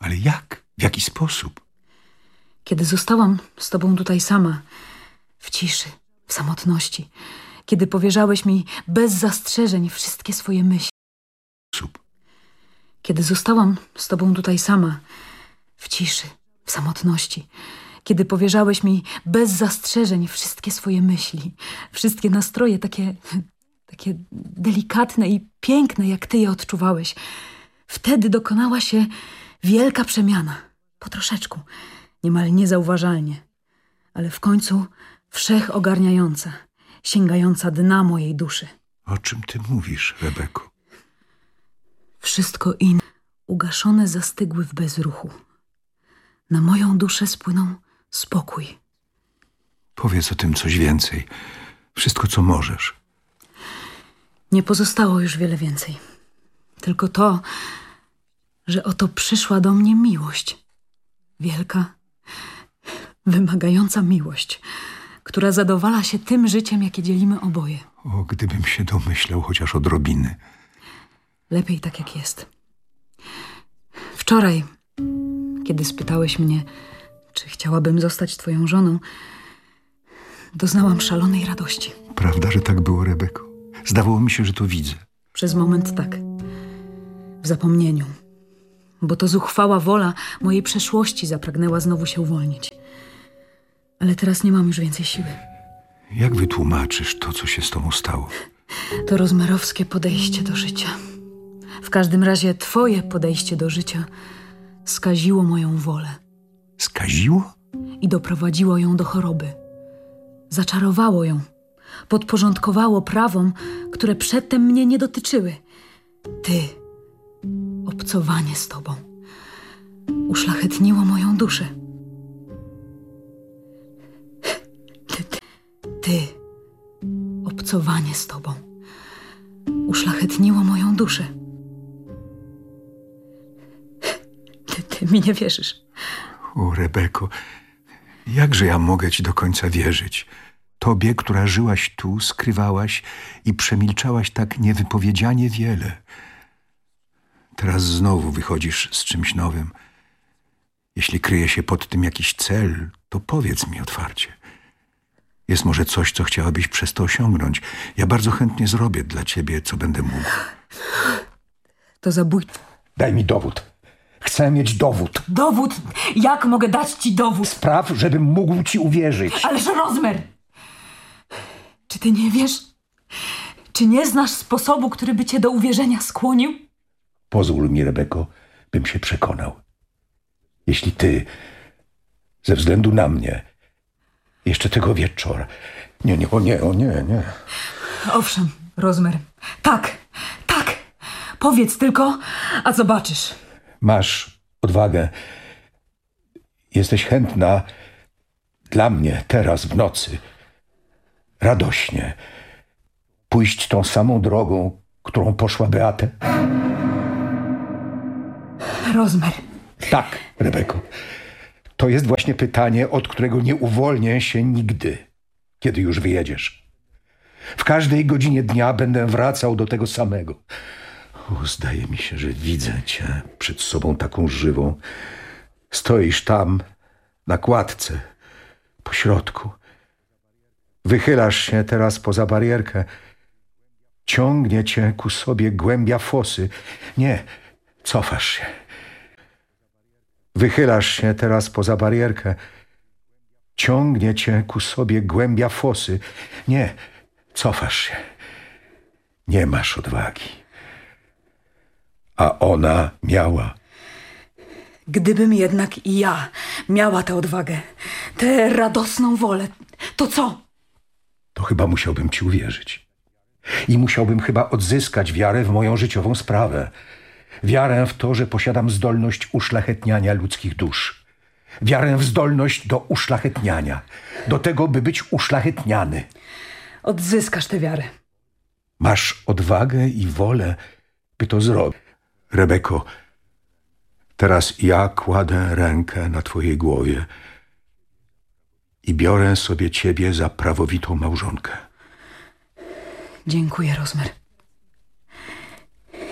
Ale jak? W jaki sposób? Kiedy zostałam z tobą tutaj sama, w ciszy, w samotności, kiedy powierzałeś mi bez zastrzeżeń wszystkie swoje myśli. Kiedy zostałam z tobą tutaj sama, w ciszy, w samotności, kiedy powierzałeś mi bez zastrzeżeń wszystkie swoje myśli, wszystkie nastroje takie, takie delikatne i piękne, jak ty je odczuwałeś, wtedy dokonała się wielka przemiana. Po troszeczku, niemal niezauważalnie, ale w końcu wszechogarniająca, sięgająca dna mojej duszy. O czym ty mówisz, Rebeko? Wszystko inne, ugaszone, zastygły w bezruchu. Na moją duszę spłynął spokój. Powiedz o tym coś więcej. Wszystko, co możesz. Nie pozostało już wiele więcej. Tylko to, że oto przyszła do mnie miłość. Wielka, wymagająca miłość, która zadowala się tym życiem, jakie dzielimy oboje. O, gdybym się domyślał chociaż odrobiny. Lepiej tak, jak jest. Wczoraj, kiedy spytałeś mnie, czy chciałabym zostać twoją żoną, doznałam szalonej radości. Prawda, że tak było, Rebeko? Zdawało mi się, że to widzę. Przez moment tak. W zapomnieniu. Bo to zuchwała wola mojej przeszłości zapragnęła znowu się uwolnić. Ale teraz nie mam już więcej siły. Jak wytłumaczysz to, co się z tobą stało? To rozmerowskie podejście do życia. W każdym razie twoje podejście do życia skaziło moją wolę. Skaziło? I doprowadziło ją do choroby. Zaczarowało ją. Podporządkowało prawom, które przedtem mnie nie dotyczyły. Ty, obcowanie z tobą, uszlachetniło moją duszę. Ty, ty, ty, obcowanie z tobą, uszlachetniło moją duszę. Ty, mi nie wierzysz. O, Rebeko, jakże ja mogę ci do końca wierzyć? Tobie, która żyłaś tu, skrywałaś i przemilczałaś tak niewypowiedzianie wiele. Teraz znowu wychodzisz z czymś nowym. Jeśli kryje się pod tym jakiś cel, to powiedz mi otwarcie. Jest może coś, co chciałabyś przez to osiągnąć. Ja bardzo chętnie zrobię dla ciebie, co będę mógł. To zabójstwo. Daj mi dowód. Chcę mieć dowód. Dowód? Jak mogę dać ci dowód? Spraw, żebym mógł ci uwierzyć. Ależ rozmer! Czy ty nie wiesz? Czy nie znasz sposobu, który by cię do uwierzenia skłonił? Pozwól mi, Rebeko, bym się przekonał. Jeśli ty, ze względu na mnie, Jeszcze tego wieczora. Nie, nie, o nie, o nie, nie. Owszem, Rozmer. Tak, tak. Powiedz tylko, a zobaczysz. Masz odwagę. Jesteś chętna dla mnie teraz w nocy. Radośnie. Pójść tą samą drogą, którą poszła Beatę? Rozmer. Tak, Rebeko. To jest właśnie pytanie, od którego nie uwolnię się nigdy, kiedy już wyjedziesz. W każdej godzinie dnia będę wracał do tego samego. O, zdaje mi się, że widzę cię przed sobą taką żywą. Stoisz tam, na kładce, po środku. Wychylasz się teraz poza barierkę. Ciągnie cię ku sobie głębia fosy. Nie, cofasz się. Wychylasz się teraz poza barierkę. Ciągnie cię ku sobie głębia fosy. Nie, cofasz się. Nie masz odwagi. A ona miała. Gdybym jednak i ja miała tę odwagę, tę radosną wolę, to co? To chyba musiałbym ci uwierzyć. I musiałbym chyba odzyskać wiarę w moją życiową sprawę. Wiarę w to, że posiadam zdolność uszlachetniania ludzkich dusz. Wiarę w zdolność do uszlachetniania. Do tego, by być uszlachetniany. Odzyskasz tę wiarę. Masz odwagę i wolę, by to zrobić. Rebeko, teraz ja kładę rękę na twojej głowie i biorę sobie ciebie za prawowitą małżonkę. Dziękuję, Rozmer.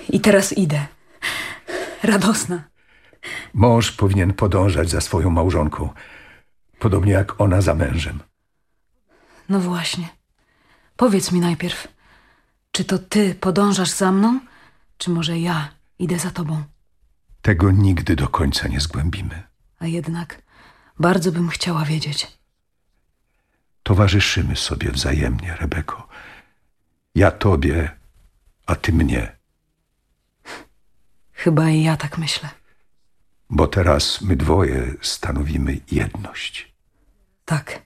I teraz idę. Radosna. Mąż powinien podążać za swoją małżonką, podobnie jak ona za mężem. No właśnie. Powiedz mi najpierw, czy to ty podążasz za mną, czy może ja idę za tobą? Tego nigdy do końca nie zgłębimy. A jednak bardzo bym chciała wiedzieć. Towarzyszymy sobie wzajemnie, Rebeko. Ja tobie, a ty mnie. Chyba i ja tak myślę. Bo teraz my dwoje stanowimy jedność. Tak.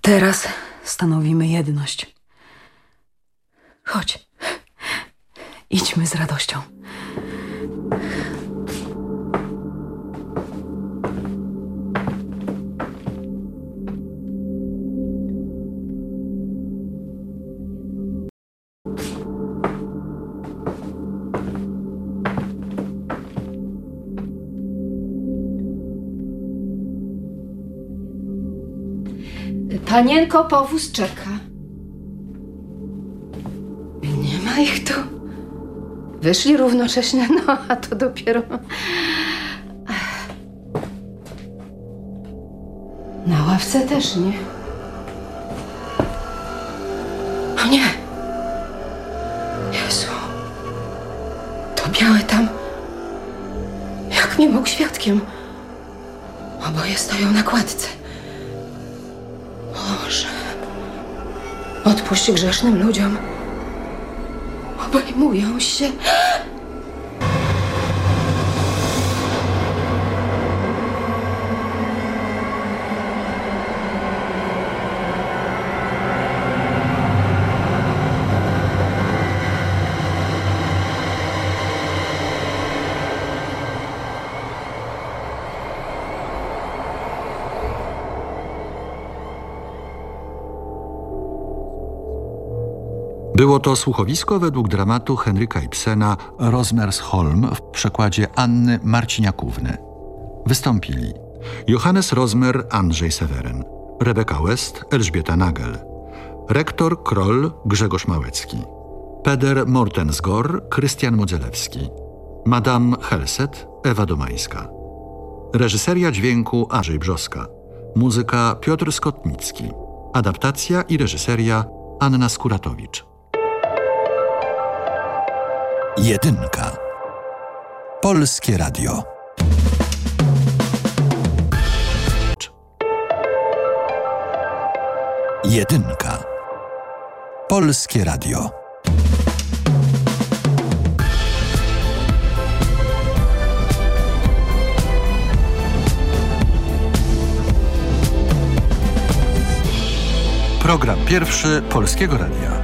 Teraz stanowimy jedność. Chodź. Idźmy z radością. Panienko, powóz czeka. Wyszli równocześnie, no a to dopiero. Na ławce też nie. O nie! Jezu. To białe tam. Jak mi mógł świadkiem? Oboje stoją na kładce. Boże. Odpuść grzesznym ludziom. Obejmują się. Było to słuchowisko według dramatu Henryka Ibsena Rozmersholm w przekładzie Anny Marciniakówny. Wystąpili Johannes Rozmer, Andrzej Seweren, Rebeka West, Elżbieta Nagel, rektor Kroll Grzegorz Małecki, Peder Mortensgor, Krystian Modzelewski, Madame Helset, Ewa Domańska. Reżyseria dźwięku Andrzej Brzoska. Muzyka Piotr Skotnicki. Adaptacja i reżyseria Anna Skuratowicz. Jedynka. Polskie Radio. Jedynka. Polskie Radio. Program pierwszy Polskiego Radia.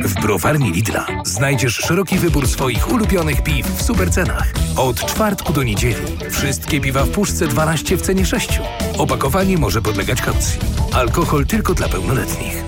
W browarni Lidla znajdziesz szeroki wybór swoich ulubionych piw w supercenach. Od czwartku do niedzieli wszystkie piwa w puszce 12 w cenie 6. Opakowanie może podlegać kaucji. Alkohol tylko dla pełnoletnich.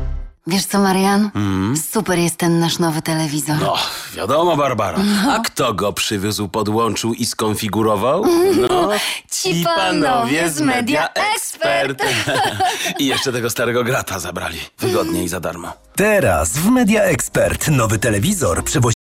Wiesz co, Marian? Super jest ten nasz nowy telewizor. No, wiadomo, Barbara. No. A kto go przywiózł, podłączył i skonfigurował? No, Ci panowie z Media Expert. I jeszcze tego starego grata zabrali. Wygodnie i za darmo. Teraz w Media Expert nowy telewizor przywozi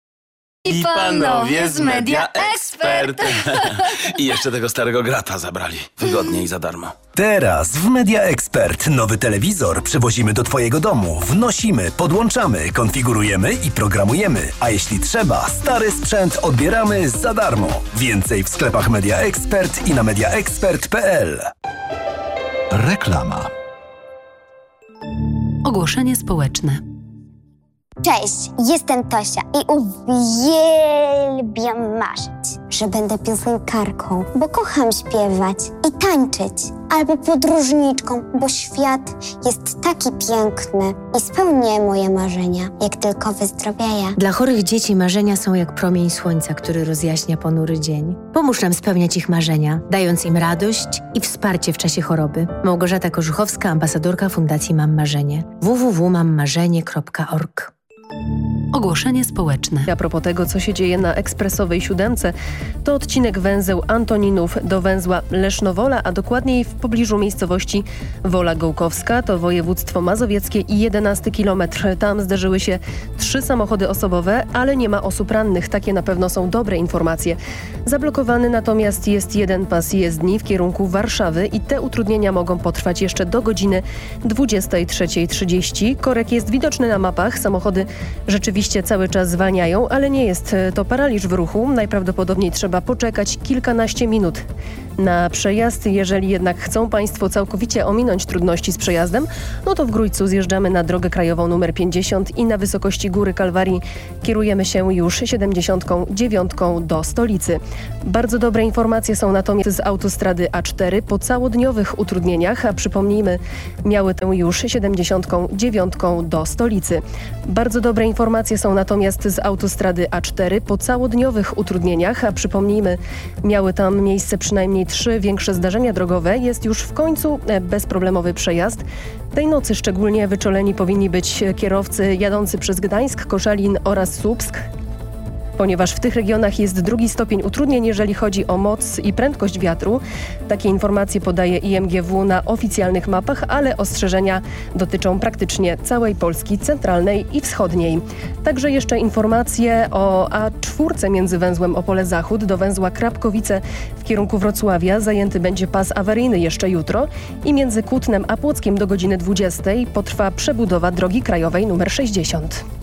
I panowie z Media Expert. I jeszcze tego starego grata zabrali. Wygodnie i za darmo. Teraz w Media Expert nowy telewizor przywozimy do Twojego domu, wnosimy, podłączamy, konfigurujemy i programujemy. A jeśli trzeba, stary sprzęt odbieramy za darmo. Więcej w sklepach Media Expert i na mediaexpert.pl. Reklama. Ogłoszenie społeczne. Cześć, jestem Tosia i uwielbiam marzyć, że będę piosenkarką, bo kocham śpiewać i tańczyć, albo podróżniczką, bo świat jest taki piękny i spełnię moje marzenia, jak tylko wyzdrowieję. Dla chorych dzieci marzenia są jak promień słońca, który rozjaśnia ponury dzień. Pomóż nam spełniać ich marzenia, dając im radość i wsparcie w czasie choroby. Małgorzata Korzuchowska, ambasadorka Fundacji Mam Marzenie. www.mammarzenie.org Ogłoszenie społeczne. A propos tego, co się dzieje na ekspresowej siódemce, to odcinek węzeł Antoninów do węzła Lesznowola, a dokładniej w pobliżu miejscowości Wola Gołkowska, to województwo mazowieckie i 11 kilometr. Tam zderzyły się trzy samochody osobowe, ale nie ma osób rannych. Takie na pewno są dobre informacje. Zablokowany natomiast jest jeden pas jezdni w kierunku Warszawy i te utrudnienia mogą potrwać jeszcze do godziny 23.30. Korek jest widoczny na mapach. Samochody rzeczywiście cały czas zwalniają, ale nie jest to paraliż w ruchu. Najprawdopodobniej trzeba poczekać kilkanaście minut na przejazd. Jeżeli jednak chcą Państwo całkowicie ominąć trudności z przejazdem, no to w Grójcu zjeżdżamy na drogę krajową numer 50 i na wysokości Góry Kalwarii kierujemy się już 79 do stolicy. Bardzo dobre informacje są natomiast z autostrady A4 po całodniowych utrudnieniach, a przypomnijmy, miały tę już 79 do stolicy. Bardzo dobre informacje są natomiast z autostrady A4 po całodniowych utrudnieniach, a przypomnijmy, miały tam miejsce przynajmniej trzy większe zdarzenia drogowe. Jest już w końcu e, bezproblemowy przejazd. Tej nocy szczególnie wyczoleni powinni być kierowcy jadący przez Gdańsk, Koszalin oraz Słupsk ponieważ w tych regionach jest drugi stopień utrudnień, jeżeli chodzi o moc i prędkość wiatru. Takie informacje podaje IMGW na oficjalnych mapach, ale ostrzeżenia dotyczą praktycznie całej Polski centralnej i wschodniej. Także jeszcze informacje o A4 między węzłem Opole Zachód do węzła Krapkowice w kierunku Wrocławia. Zajęty będzie pas awaryjny jeszcze jutro i między Kutnem a Płockiem do godziny 20 potrwa przebudowa drogi krajowej nr 60.